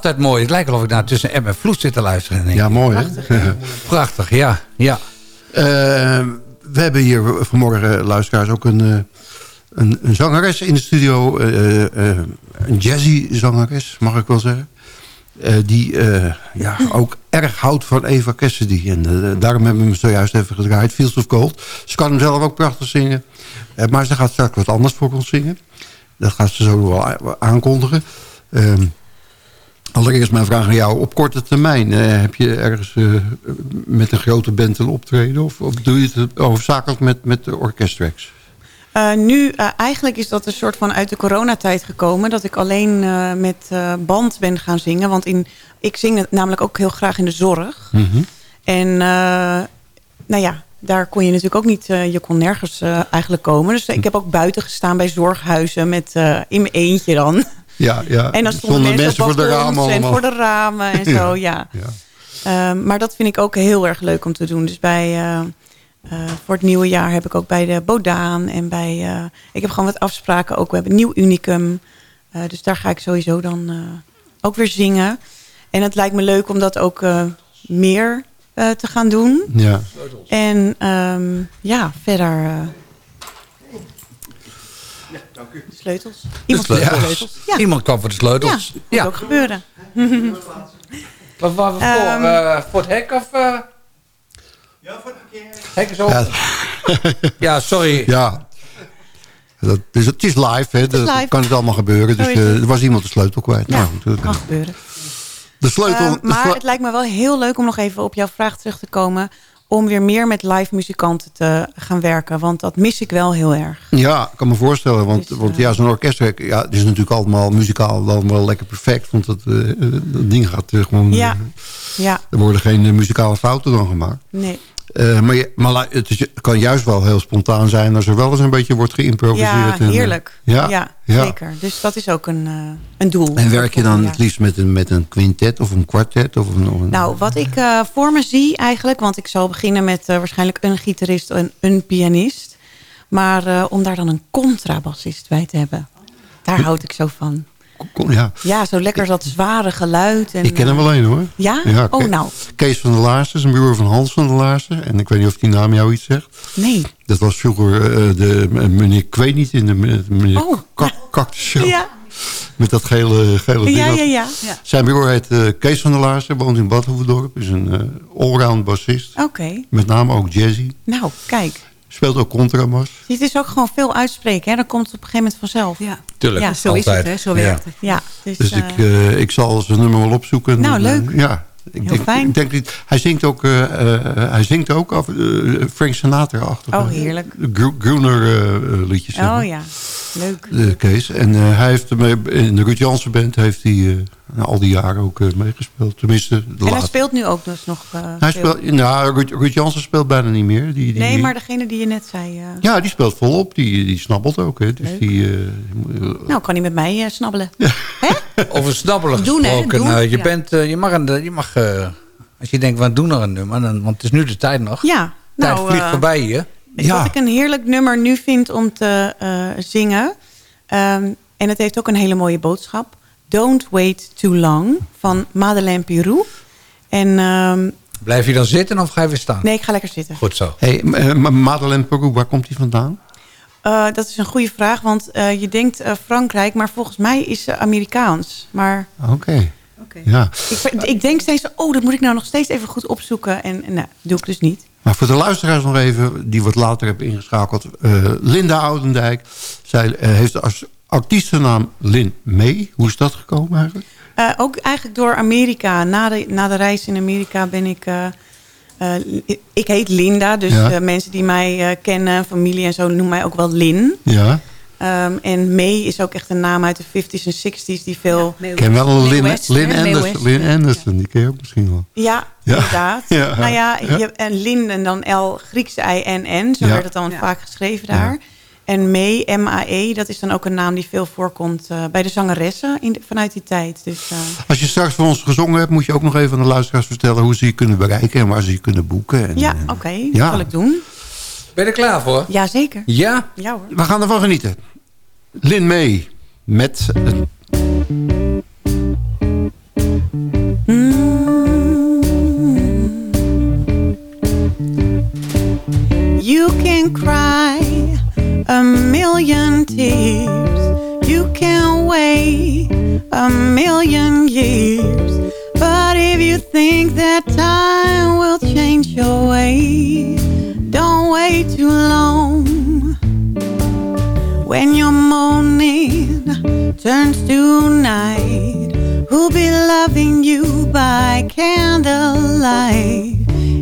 Altijd mooi. Het lijkt alsof ik naar tussen Eb en Vloed zit te luisteren.
Ja, mooi hè?
Prachtig, ja. ja.
Eh, we hebben hier vanmorgen, luisteraars, ook een, eh, een, een zangeres in de studio. eh, eh, een jazzy zangeres, mag ik wel zeggen. Eh, die eh, ja, ook erg houdt van Eva Cassidy. En eh, daarom hebben we hem zojuist even gedraaid. Fields of Gold. Ze kan hem zelf ook prachtig zingen. Eh, maar ze gaat straks wat anders voor ons zingen. Dat gaat ze zo wel aankondigen. Ehm, allereerst mijn vraag aan jou. Op korte termijn, eh, heb je ergens eh, met een grote band een optreden? Of, of doe je het hoofdzakelijk met, met de orkestracks?
Eh, nu, eh, eigenlijk is dat een soort van uit de coronatijd gekomen. Dat ik alleen eh, met eh, band ben gaan zingen. Want in, ik zing het namelijk ook heel graag in de zorg. En eh, nou ja, daar kon je natuurlijk ook niet... eh, je kon nergens eh, eigenlijk komen. Dus ik heb ook buiten gestaan bij zorghuizen met, eh, in mijn eentje dan.
Ja, ja.
En dan stonden
Zonder
mensen,
mensen voor de ramen
En voor de ramen en zo, ja. Ehm, maar dat vind ik ook heel erg leuk om te doen. Dus bij, eh, eh, voor het nieuwe jaar heb ik ook bij de Bodaan en bij... eh, ik heb gewoon wat afspraken ook. We hebben een nieuw unicum. Eh, dus daar ga ik sowieso dan eh, ook weer zingen. En het lijkt me leuk om dat ook eh, meer eh, te gaan doen.
Ja.
En ehm, ja, verder... eh, Sleutels. Iemand
De
voor de
sleutels.
Ja.
Iemand kwam voor de sleutels.
Ja, dat ook gebeuren.
Wat waren we voor? Eh, voor het hek of... eh? Ja, voor het Hek is open. Ja, sorry.
Ja. Dat, dus het is live, hè? Dat
live.
kan het allemaal gebeuren. Dus
is
eh, er was iemand de sleutel kwijt.
Ja,
nou, dat
kan gebeuren.
De sleutel...
Ehm,
de
maar
sle-
het lijkt me wel heel leuk om nog even op jouw vraag terug te komen. Om weer meer met live muzikanten te gaan werken. Want dat mis ik wel heel erg.
Ja, ik kan me voorstellen. Want,
Dus,
want ja, zo'n orkest... Ja, het is natuurlijk allemaal muzikaal dan wel lekker perfect. Want dat, eh, dat ding gaat eh, gewoon...
Ja,
eh,
ja,
er worden geen eh, muzikale fouten dan gemaakt.
nee.
Eh, maar je, maar het, kan juist wel heel spontaan zijn... als er wel eens een beetje wordt geïmproviseerd.
Ja,
en, eh,
heerlijk.
ja,
Ja,
ja.
zeker. Dus dat is ook een, eh, een doel.
En werk je dan het liefst met een, met een quintet of een kwartet? Of een, of een-
Nou, wat ik voor me zie eigenlijk... want ik zal beginnen met waarschijnlijk een gitarist en een pianist. Maar om daar dan een contrabassist bij te hebben... daar houd ik zo van.
Ja.
Ja, zo lekker dat zware geluid. En,
Ik ken hem
eh,
alleen hoor.
Ja?
Ja,
oh, nou.
Kees van der Laarsen is een bureau van Hans van der Laarsen. En ik weet niet of die naam jou iets zegt.
Nee.
Dat was vroeger eh, de eh, meneer Kwee niet in de me- meneer
Oh.
Kak, Cactus Show.
Ja.
Met dat gele, gele ding.
Ja, ja, ja. ja.
Zijn bureau heet eh, Kees van der Laarsen. Woont in Badhoevedorp. Is een eh, allround bassist.
Oké.
Met name ook jazzy.
Nou, kijk.
Speelt ook contrabas.
Het is ook gewoon veel uitspreken. Hè? Dan komt het op een gegeven moment vanzelf.
Ja,
Tuurlijk,
Ja,
zo is het, hè? Zo werkt het.
Ja, dus,
Dus
eh,
ik, eh, ik zal zijn nummer wel opzoeken.
Nou,
En,
leuk.
eh, ja. Ik
Heel
denk,
fijn.
Ik denk niet, hij zingt ook, eh, eh, hij zingt ook af, eh, Frank Sinatra achter.
Oh, heerlijk.
Groener eh, eh, liedjes. zeg
oh
maar.
ja, leuk.
De Kees. En eh, hij heeft ermee, in de Ruud Jansen band heeft hij eh, nou, al die jaren ook eh, meegespeeld. Tenminste, de
En hij speelt nu ook dus nog eh,
Hij speelt, nou, Ruud, Ruud Jansen speelt bijna niet meer. Die, die,
Nee, maar degene die je net zei... eh,
Ja, die speelt volop. Die, die snabbelt ook. Hè. Dus
Leuk.
die, eh,
Nou, kan hij met mij snabbelen.
Over snabbelen
Doen, hè,
gesproken.
doen.
eh, je,
Ja.
bent, je mag, een, je mag eh, als je denkt, we doen er een nummer. Dan, want het is nu de tijd nog.
Ja,
tijd
nou,
vliegt
eh,
voorbij hier.
Wat ik een heerlijk nummer nu vind om te eh, zingen... Ehm, en het heeft ook een hele mooie boodschap. Don't wait too long van Madeleine Pirou. En ehm,
Blijf je dan zitten of ga je weer staan?
nee, ik ga lekker zitten.
Goed zo.
Hey, eh, Ma- Madeleine Peru, waar komt die vandaan?
Eh, dat is een goede vraag, want eh, je denkt eh, Frankrijk, maar volgens mij is ze Amerikaans. Maar
Oké. Ja.
ik, ik denk steeds, oh, dat moet ik nou nog steeds even goed opzoeken. En, en nou, doe ik dus niet.
Maar voor de luisteraars nog even, die wat later hebben ingeschakeld. eh, Linda Oudendijk. Zij eh, heeft als artiestennaam Lin May. Hoe is dat gekomen eigenlijk?
Eh, ook eigenlijk door Amerika. Na de, na de reis in Amerika ben ik... ik heet Linda, dus
Ja.
mensen die mij kennen, familie en zo, noemen mij ook wel Lin.
Ja.
Ehm, en May is ook echt een naam uit de 50s en 60s die veel...
Ik ken wel Lin, Lin, Anderson, Lin Anderson. Die ken je ook misschien wel.
Ja,
Ja.
inderdaad.
Ja.
Nou ja,
Ja.
Je, en Lin en dan L, Griekse I, N, N. Zo
Ja.
werd het dan vaak geschreven daar. En May, M-A-E, dat is dan ook een naam die veel voorkomt eh, bij de zangeressen in de- vanuit die tijd. Dus, eh,
Als je straks voor ons gezongen hebt, moet je ook nog even aan de luisteraars vertellen hoe ze je kunnen bereiken en waar ze je kunnen boeken. En,
ja,
eh,
oké,
ja.
dat zal ik doen.
Ben je er klaar voor?
Jazeker.
Ja?
Ja hoor.
We gaan ervan genieten. Lin May met een
You can cry a million tears. You can wait a million years. But if you think that time will change your way, don't wait too long. When your morning turns to night, who'll be loving you by candlelight?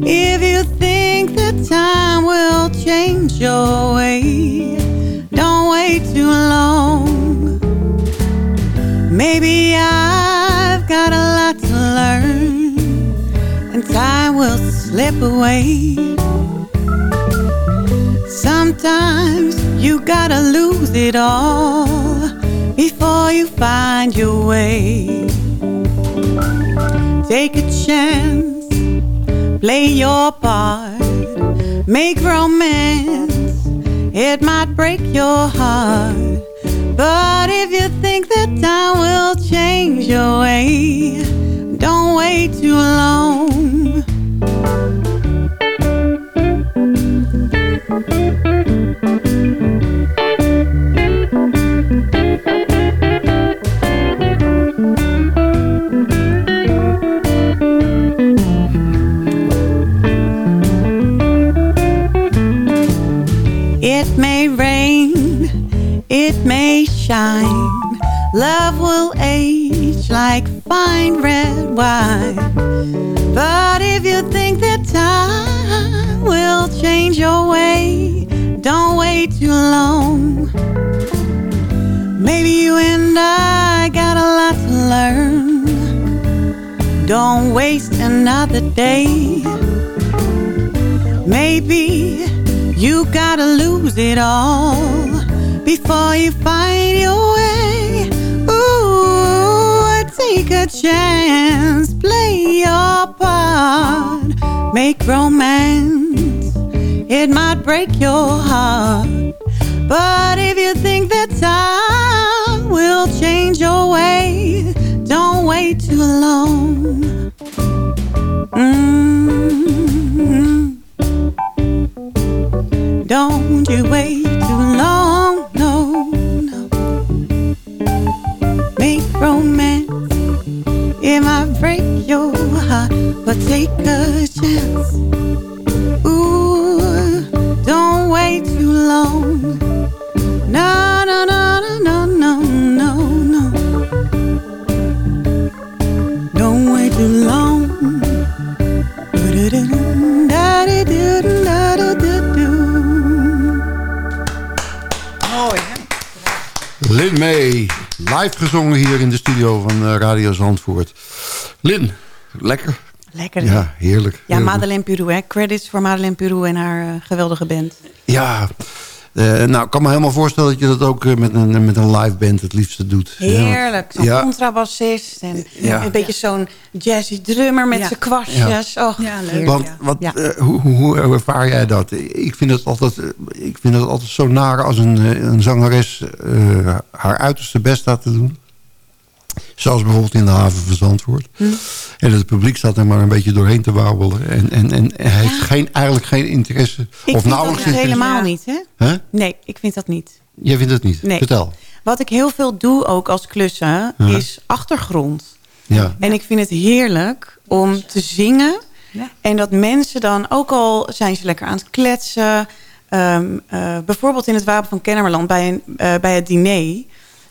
If you think that time will change your way, don't wait too long. Maybe I've got a lot to learn, and time will slip away. Sometimes you gotta lose it all before you find your way. Take a chance play your part, make romance. It might break your heart, but if you think that time will change your way, don't wait too long. May rain, it may shine. Love will age like fine red wine. But if you think that time will change your way, don't wait too long. Maybe you and I got a lot to learn. Don't waste another day. Maybe you gotta lose it all before you find your way. Ooh, take a chance, play your part, make romance. It might break your heart, but if you think that time will change your way, don't wait too long. Mm. Wait too long, no, no. Make romance, it might break your heart, but take a
gezongen hier in de studio van eh, Radio Zandvoort. Lin, lekker.
Lekker.
Ja, heerlijk.
Ja,
Heerlijk.
Madeleine Pirou, hè. Credits voor Madeleine Pirou en haar eh, geweldige band.
Ja, Eh, nou, ik kan me helemaal voorstellen dat je dat ook met een, met een live band het liefste doet.
Heerlijk. Zo'n
Ja.
contrabassist. En
Ja.
een beetje zo'n jazzy drummer met
Ja.
zijn kwastjes. Oh,
Ja, leuk.
Want wat, hoe, hoe, hoe ervaar jij dat? Ik vind het altijd, ik vind het altijd zo naar als een, een zangeres eh, haar uiterste best staat te doen. Zoals bijvoorbeeld in de haven van Zandvoort.
Hm.
En het publiek staat er maar een beetje doorheen te wabbelen. En, en, en hij heeft geen, eigenlijk geen interesse.
Ik
of
dat
nauwelijks
dus
interesse.
helemaal niet, hè?
Hè?
Nee, ik vind dat niet.
Jij vindt het niet?
Nee.
Vertel.
Wat ik heel veel doe ook als klussen, is achtergrond.
Ja.
En ik vind het heerlijk om te zingen.
Ja.
En dat mensen dan, ook al zijn ze lekker aan het kletsen... ehm, eh, bijvoorbeeld in het Wapen van Kennemerland bij, een, eh, bij het diner...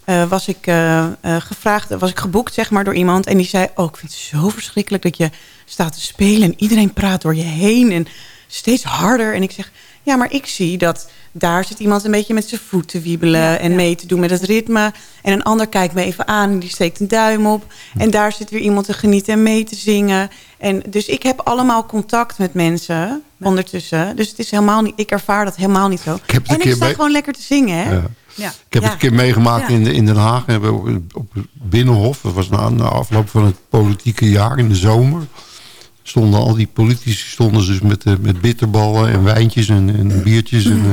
eh, was ik eh, eh, gevraagd, was ik geboekt zeg maar, door iemand. En die zei, oh, ik vind het zo verschrikkelijk dat je staat te spelen... en iedereen praat door je heen en steeds harder. En ik zeg, ja, maar ik zie dat daar zit iemand een beetje met zijn voet te wiebelen... en mee te doen met het ritme. En een ander kijkt me even aan en die steekt een duim op. En daar zit weer iemand te genieten en mee te zingen. En dus ik heb allemaal contact met mensen ondertussen. Dus het is helemaal niet, ik ervaar dat helemaal niet zo. En ik sta
bij-
gewoon lekker te zingen, hè?
Ja.
Ja.
Ik heb het een keer meegemaakt in, in Den Haag. We op, op het Binnenhof. Dat was na, na afloop van het politieke jaar in de zomer. Stonden al die politici stonden dus met, met bitterballen en wijntjes en, en biertjes. En,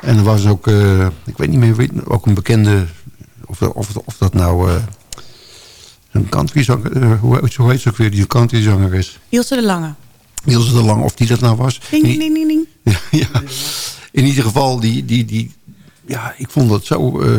eh, en er was ook, eh, ik weet niet meer, wie- ook een bekende... Of, of, of dat nou eh, een countryzanger... hoe, heet- hoe heet ze ook weer, die countryzangeres?
Ilse de Lange.
Niels de Lang, of die dat nou was.
Ding, ding, ding, ding.
Ja, ja. In ieder geval, die, die, die, ja, ik vond dat zo... eh,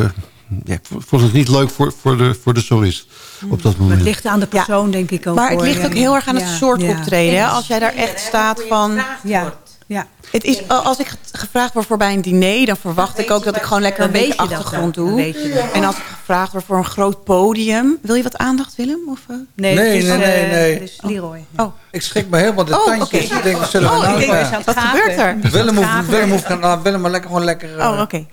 ja, ik vond het niet leuk voor, voor, de, voor de solist op dat
Maar het
moment.
ligt aan de persoon, denk ik ook.
Maar het
hoor.
ligt ook heel erg aan het soort
Ja.
optreden. Hè? Als jij daar echt staat van...
Ja. ja.
Het is, als ik gevraagd word voor bij een diner... dan verwacht ik ook dat ik gewoon lekker een beetje achtergrond doe. En als ik gevraagd word voor een groot podium... Wil je wat aandacht, Willem? Of, eh?
Nee,
Nee,
het is,
nee, nee,
eh,
nee.
Dus Leroy.
Oh,
Ik schrik me helemaal de
Oh,
tandjes. Ik denk, zullen we
Oh,
nou
ik denk,
doen?
wat gebeurt er?
Willem hoeft. Willem hoeft, nou, Willem maar lekker, gewoon lekker eh,
oh oké.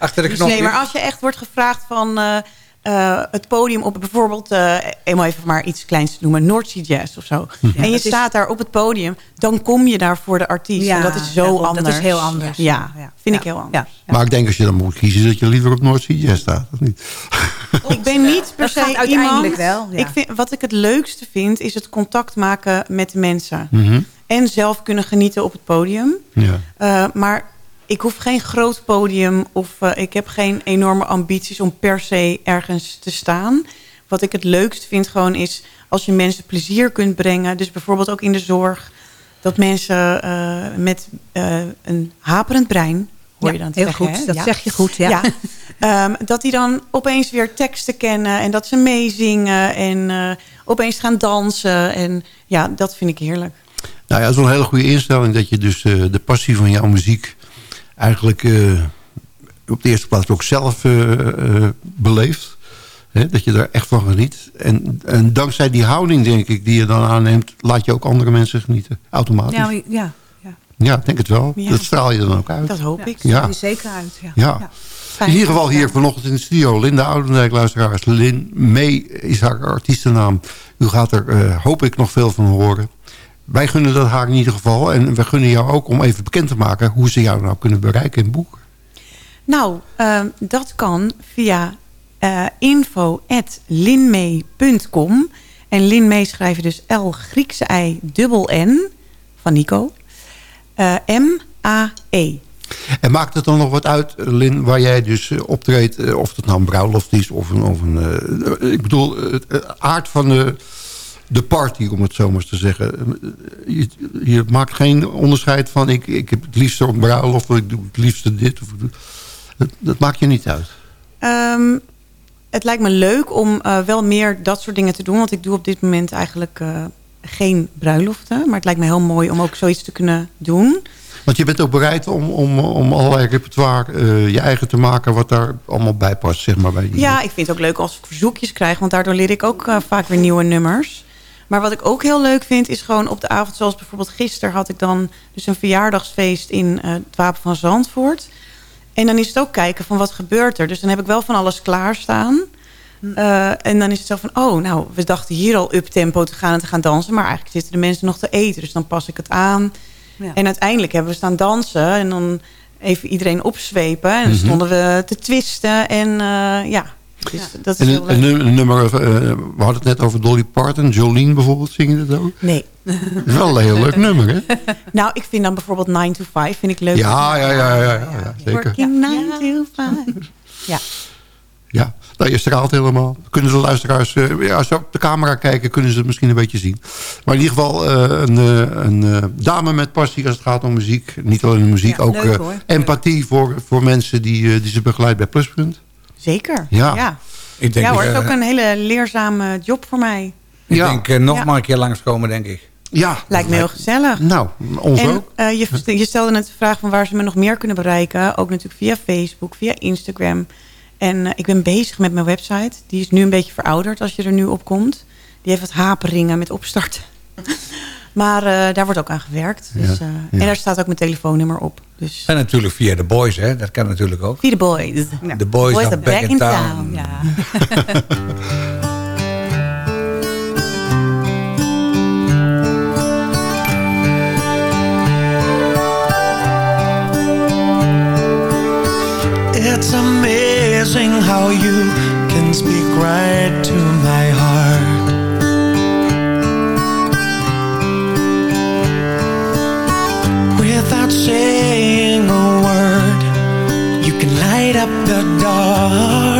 Achter de
Dus
knopje.
nee, maar als je echt wordt gevraagd van eh, eh, het podium op bijvoorbeeld, eh eenmaal even maar iets kleins te noemen, North Sea Jazz of zo. en je
is-
staat daar op het podium, dan kom je daar voor de artiest.
Ja,
en dat is zo
daarom,
anders.
dat is heel anders.
Ja,
Ja.
vind
Ja.
ik heel anders.
Ja.
Maar ik denk als je dan moet kiezen... dat je liever op North Sea Jazz staat, of niet?
Ik ben niet per
Dat
se
uiteindelijk
iemand...
wel, ja.
Ik vind, wat ik het leukste vind, is het contact maken met de mensen.
Mhm.
En zelf kunnen genieten op het podium.
Ja.
Uh, maar ik hoef geen groot podium of uh, ik heb geen enorme ambities om per se ergens te staan. Wat ik het leukst vind gewoon is als je mensen plezier kunt brengen. Dus bijvoorbeeld ook in de zorg. Dat mensen uh, met een haperend brein, hoor
ja,
je dan
heel
zeggen,
goed.
hè?
Dat
ja.
zeg je goed, ja.
ja. Um, dat die dan opeens weer teksten kennen en dat ze meezingen en opeens gaan dansen. En ja, dat vind ik heerlijk.
Nou ja, het is wel een hele goede instelling dat je dus uh, de passie van jouw muziek eigenlijk uh, op de eerste plaats ook zelf uh, beleeft. He, dat je er echt van geniet. En, en dankzij die houding, denk ik, die je dan aanneemt... laat je ook andere mensen genieten, automatisch.
Ja, ja,
ja. denk het wel.
Ja.
Dat straal je dan ook uit.
Dat hoop ik.
Ja, dat zeker uit, ja.
ja. In ieder geval hier vanochtend in de studio. Linda Oudendijk, luisteraars. Lin May is haar artiestennaam. U gaat er, uh, hoop ik, nog veel van horen. Wij gunnen dat haar in ieder geval. En we gunnen jou ook om even bekend te maken... hoe ze jou nou kunnen bereiken in boek.
Nou, uh, dat kan via uh, info.linmee.com. En Linmee schrijf je dus L Griekse I dubbel N van Nico. Uh, M-A-E.
En maakt het dan nog wat uit, Lin, waar jij dus optreedt... Uh, of het nou een bruiloft is of een... Of een ik bedoel, het aard van de, de party, om het zo maar te zeggen. Je, je, maakt geen onderscheid van... Ik, ik heb het liefste een bruiloft of ik doe het liefste dit. Of, dat, dat maakt je niet uit.
Um, het lijkt me leuk om uh, wel meer dat soort dingen te doen. Want ik doe op dit moment eigenlijk uh, geen bruiloften. Maar het lijkt me heel mooi om ook zoiets te kunnen doen.
Want je bent ook bereid om, om, om allerlei repertoire uh, je eigen te maken... wat daar allemaal bij past, zeg maar. Bij
ja, ik vind het ook leuk als ik verzoekjes krijg. Want daardoor leer ik ook uh, vaak weer nieuwe nummers. Maar wat ik ook heel leuk vind, is gewoon op de avond... zoals bijvoorbeeld gisteren had ik dan dus een verjaardagsfeest... in uh, het Wapen van Zandvoort. En dan is het ook kijken van wat gebeurt er. Dus dan heb ik wel van alles klaarstaan... Uh, en dan is het zo van, oh, nou, we dachten hier al up tempo te gaan en te gaan dansen. Maar eigenlijk zitten de mensen nog te eten. Dus dan pas ik het aan. Ja. En uiteindelijk hebben we staan dansen. En dan even iedereen opzwepen. En dan
Mhm.
stonden we te twisten. En eh, ja, dus dat is
En een, een, een nummer, eh, we hadden het net over Dolly Parton, Jolene bijvoorbeeld, zingen dat ook?
Nee.
Dat is wel een heel leuk nummer, hè?
Nou, ik vind dan bijvoorbeeld 9 to 5 vind ik leuk.
Ja, ja, ja, ja, ja, ja, zeker.
Working 9 to 5. Ja.
Ja, nou, je straalt helemaal. Kunnen de luisteraars, eh, ja, als ze op de camera kijken, kunnen ze het misschien een beetje zien. Maar in ieder geval eh, een, eh, een dame met passie als het gaat om muziek. Niet alleen de muziek,
Ja,
ook
leuk,
eh, empathie voor, voor mensen die, eh, die ze begeleidt bij Pluspunt.
Zeker.
Ja.
ja.
Ik denk,
ja hoor, het is
eh,
ook een hele leerzame job voor mij.
Ik
Ja.
denk eh, nog
Ja.
maar een keer langskomen, denk ik.
Ja.
Lijkt me heel gezellig.
Nou, ons
en
ook.
eh, je, je stelde net de vraag van waar ze me nog meer kunnen bereiken. Ook natuurlijk via Facebook, via Instagram. En eh, ik ben bezig met mijn website. Die is nu een beetje verouderd als je er nu op komt. Die heeft wat haperingen met opstarten. Maar eh, daar wordt ook aan gewerkt. Dus,
Ja,
eh,
ja.
En daar staat ook mijn telefoonnummer op. Dus
En natuurlijk via de boys, hè. Dat kan natuurlijk ook.
via de boys.
De boys are back in town.
Ja.
It's amazing how you can speak right to my heart. Without saying a word, you can light up the dark.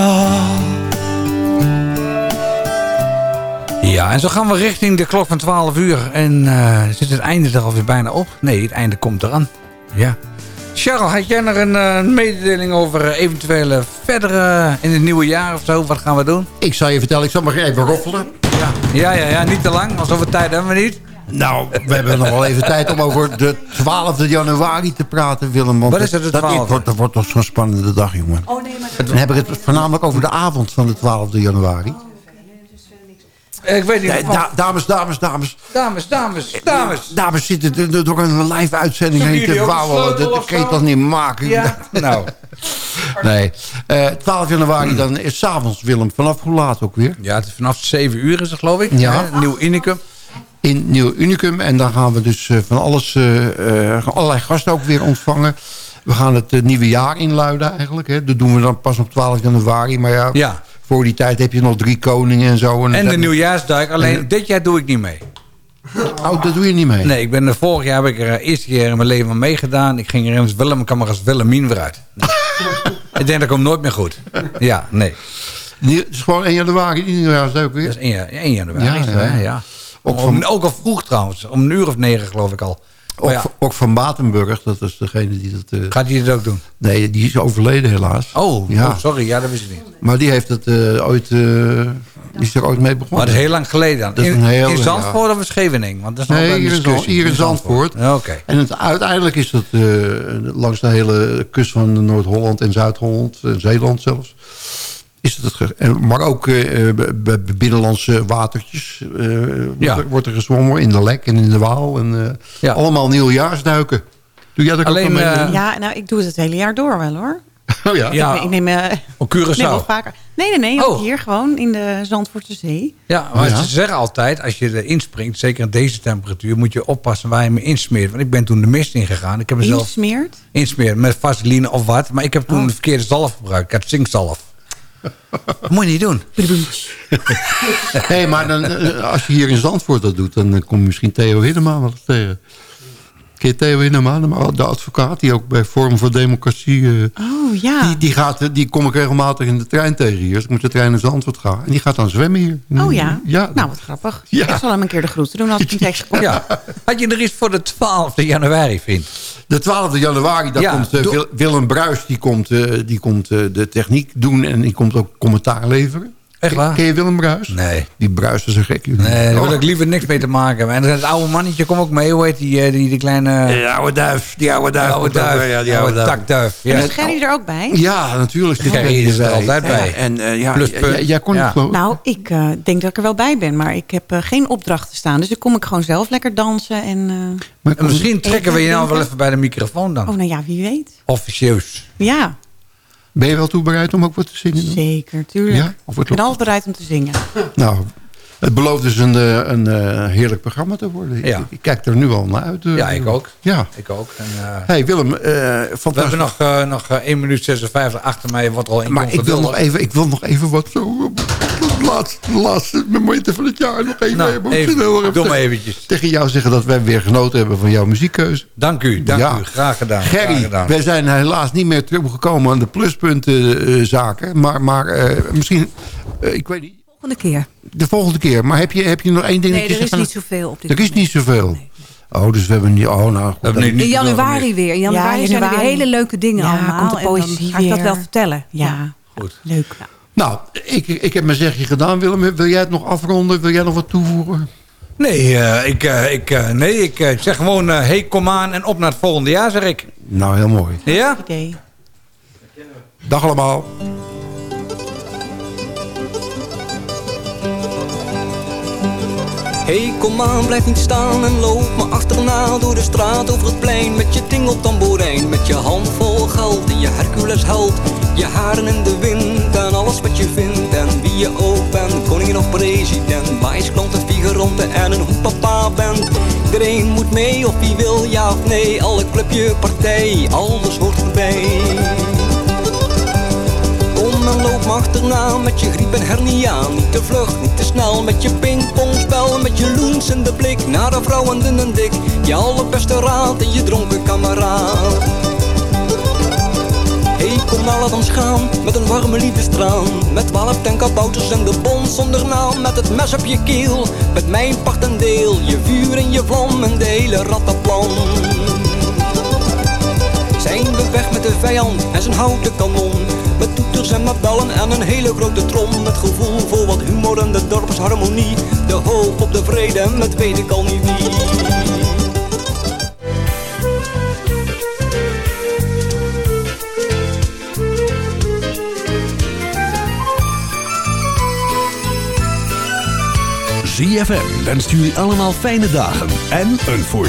All.
Ja, en zo gaan we richting de klok van 12 uur. En eh, zit het einde er alweer bijna op? Nee, het einde komt eraan. Ja. Charles, had jij nog een eh, mededeling over eh, eventuele verdere in het nieuwe jaar of zo? Wat gaan we doen?
Ik zal je vertellen, ik zal maar even roffelen.
Ja, ja, ja, ja niet te lang. Alsof we tijd hebben we niet.
Nou, we hebben nog wel even tijd om over de 12e januari te praten, Willem. Want
Wat is het, de
dat,
12e?
wordt, dat wordt toch zo'n spannende dag, jongen.
Oh nee, maar
Dan heb ik het voornamelijk over de avond van de 12e januari.
Ik weet niet
da- dames, dames, dames.
Dames, dames, dames.
Dames zitten er- er door een live uitzending heen te
sleutel
Dat kan je toch niet maken?
Ja, nou.
Nee. Eh 12 januari dan is 's avonds Willem. Vanaf hoe laat ook weer?
Ja, het is vanaf 7 uur is het geloof ik.
Ja.
Hè, Nieuw Unicum.
In Nieuw Unicum. En dan gaan we dus eh, van alles, eh, eh, allerlei gasten ook weer ontvangen. We gaan het nieuwe jaar inluiden eigenlijk. Hè. Dat doen we dan pas op 12 januari. Maar ja,
Ja.
voor die tijd heb je nog drie koningen en zo.
En de
dat-
nieuwjaarsduik. Alleen
En-
dit jaar doe ik niet mee.
Oh, dat doe je niet mee?
Nee, ik ben er vorig jaar heb ik er eerste keer in mijn leven aan meegedaan. Ik ging er eens Willem, maar als Willemien weer uit. Nee. ik denk dat komt nooit meer goed. Ja, nee.
Het is gewoon 1 januari, die nieuwjaarsduik weer.
Dat is 1, ja- 1 januari.
Ja, ja. Ook van-
ook al vroeg trouwens. Om een uur of negen geloof ik al.
Ook,
ja,
ook van Batenburg, dat is degene die dat... eh,
gaat hij het ook doen?
nee, die is overleden helaas.
Oh,
ja.
oh, sorry. Ja, dat wist ik niet.
Maar die heeft het eh, ooit... eh, die is er ooit mee begonnen.
Maar dat is heel lang geleden dan.
Dat is
In,
heel-
in
ja.
Zandvoort of in Scheveningen? Want dat is
Nee, hier in, hier in Zandvoort.
Ja, Oké.
En het, uiteindelijk is dat langs de hele kust van Noord-Holland en Zuid-Holland, en Zeeland zelfs. Is het het maar ook eh, eh, b- b- binnenlandse watertjes eh, wordt, er, wordt er gezwommen. In de Lek en in de Waal. En, eh,
Ja.
Allemaal nieuwjaarsduiken. Doe jij dat
Alleen,
ook mee?
Ja, nou, ik doe het het hele jaar door wel hoor.
oh ja.
Ja,
Ik, ik neem, eh,
op
ik neem wel
Curaçao.
vaker. Nee, nee, nee. Ook
Oh.
hier gewoon in de Zandvoortse Zee.
Ja, maar
Oh, ja?
ze zeggen altijd, als je erin springt, zeker in deze temperatuur, moet je oppassen waar je me insmeert. Want ik ben toen de mist ingegaan. Ik heb mezelf
Insmeert.
insmeren met vaseline of wat. Maar ik heb toen
Oh.
de verkeerde zalf gebruikt. Ik had zinkzalf. Dat moet je niet doen.
Nee, maar dan, eh, als je hier in Zandvoort dat doet... dan eh, kom je misschien Theo Hiddema wel tegen. Je Theo Hiddema, de- de advocaat... die ook bij Forum voor Democratie... eh,
Oh ja.
die, die, gaat, die kom ik regelmatig in de trein tegen hier. Dus ik moet de trein naar Zandvoort gaan. En die gaat dan zwemmen hier.
Oh ja.
Ja,
Nou, wat grappig.
Ja.
Ik zal hem een keer de groeten doen als ik een tekst kom.
Ja. Had je er iets voor de 12e januari, vriend?
De 12 januari, daar
Ja,
komt eh, Willem Bruis... die komt, eh, die komt eh, de techniek doen en die komt ook commentaar leveren.
Echt waar?
Ken je Willem Bruis?
Nee.
Die Bruis is een gek.
Nee, daar wil
Oh.
ik liever niks mee te maken hebben. En het oude mannetje, kom ook mee. Hoe heet die, eh, die, die kleine...
Die oude duif. Die oude duif.
Die oude duif.
Ja, die oude duif.
takduif.
En
Ja.
is Gerry er ook bij?
Ja, natuurlijk. zit
Gerry is er altijd bij.
Ja, En eh, ja, jij- jij kon
Ja.
Nou, ik eh, denk dat ik er wel bij ben. Maar ik heb geen opdrachten staan. Dus dan kom ik gewoon zelf lekker dansen. En, eh,
Maar
En misschien trekken we je nou wel even bij de microfoon dan.
oh, nou ja, wie weet.
Officieus.
Ja,
Ben je wel toe bereid om ook wat te zingen? dan?
zeker, tuurlijk.
Ja? Of
ik ben altijd bereid om te zingen.
Nou, het belooft dus een, eh, een eh, heerlijk programma te worden. Ik-
Ja.
Ik, kijk er nu al naar uit. eh.
Ja, ik ook.
Ja.
Ik ook. En, eh,
hey Willem, eh
we
fantastisch.
hebben nog, eh, nog eh, 1 minuut 56 achter mij. Wat al in
maar ik wil, nog even, ik wil nog even wat zo... De laatste, de laatste momenten van het jaar nog even...
Nou,
even,
even, doe maar eventjes.
Tegen jou zeggen dat wij weer genoten hebben van jouw muziekkeuze.
Dank u, dank
Ja.
u. Graag gedaan. graag
Gerry,
gedaan.
wij zijn helaas niet meer teruggekomen aan de pluspuntenzaken. maar maar eh, misschien, eh, ik weet niet,
Volgende keer.
de volgende keer. Maar heb je, heb je nog één ding?
Nee,
dat je
er is niet zoveel op dit
Er is niet zoveel. Oh, dus we hebben niet... Oh, nou, goed,
hebben niet-
In januari weer. In januari
Ja,
zijn er weer hele leuke dingen
Ja,
allemaal.
komt de
en dan ga ik dat wel vertellen.
Ja,
Goed.
leuk.
Nou, ik, ik heb mijn zegje gedaan, Willem. Wil jij het nog afronden? Wil jij nog wat toevoegen?
Nee, eh, ik, eh, ik, eh, nee ik zeg gewoon... hey, kom aan en op naar het volgende jaar, zeg ik.
Nou, heel mooi.
Ja?
Idee.
Dag allemaal.
Hey, kom aan, blijf niet staan en loop me achterna door de straat over het plein met je tingeltamboerijn, met je hand vol geld en je Hercules held, je haren in de wind en alles wat je vindt en wie je ook bent, koningin of president, wijsklanten, figuranten en een hoepapa bent. Iedereen moet mee of wie wil ja of nee, alle clubje, partij, alles hoort erbij. En loop me achterna met je griep en hernia. Niet te vlug, niet te snel met je pingpongspel Met je loens in de blik. Naar de vrouwen dun en dik Je allerbeste raad en je dronken kameraad. Hey, kom nou laat ons met een warme liefdestraan. Met twaalf tenkabouters en de bons zonder naam. Met het mes op je keel, met mijn part en deel. Je vuur en je vlam en de hele rattenplan. Zijn we weg met de vijand en zijn houten kanon toeters en mabellen en een hele grote trom. Het gevoel voor wat humor en de dorpsharmonie. De hoop op de vrede met weet ik al niet wie.
ZFM wenst jullie allemaal fijne dagen en een voorspoedig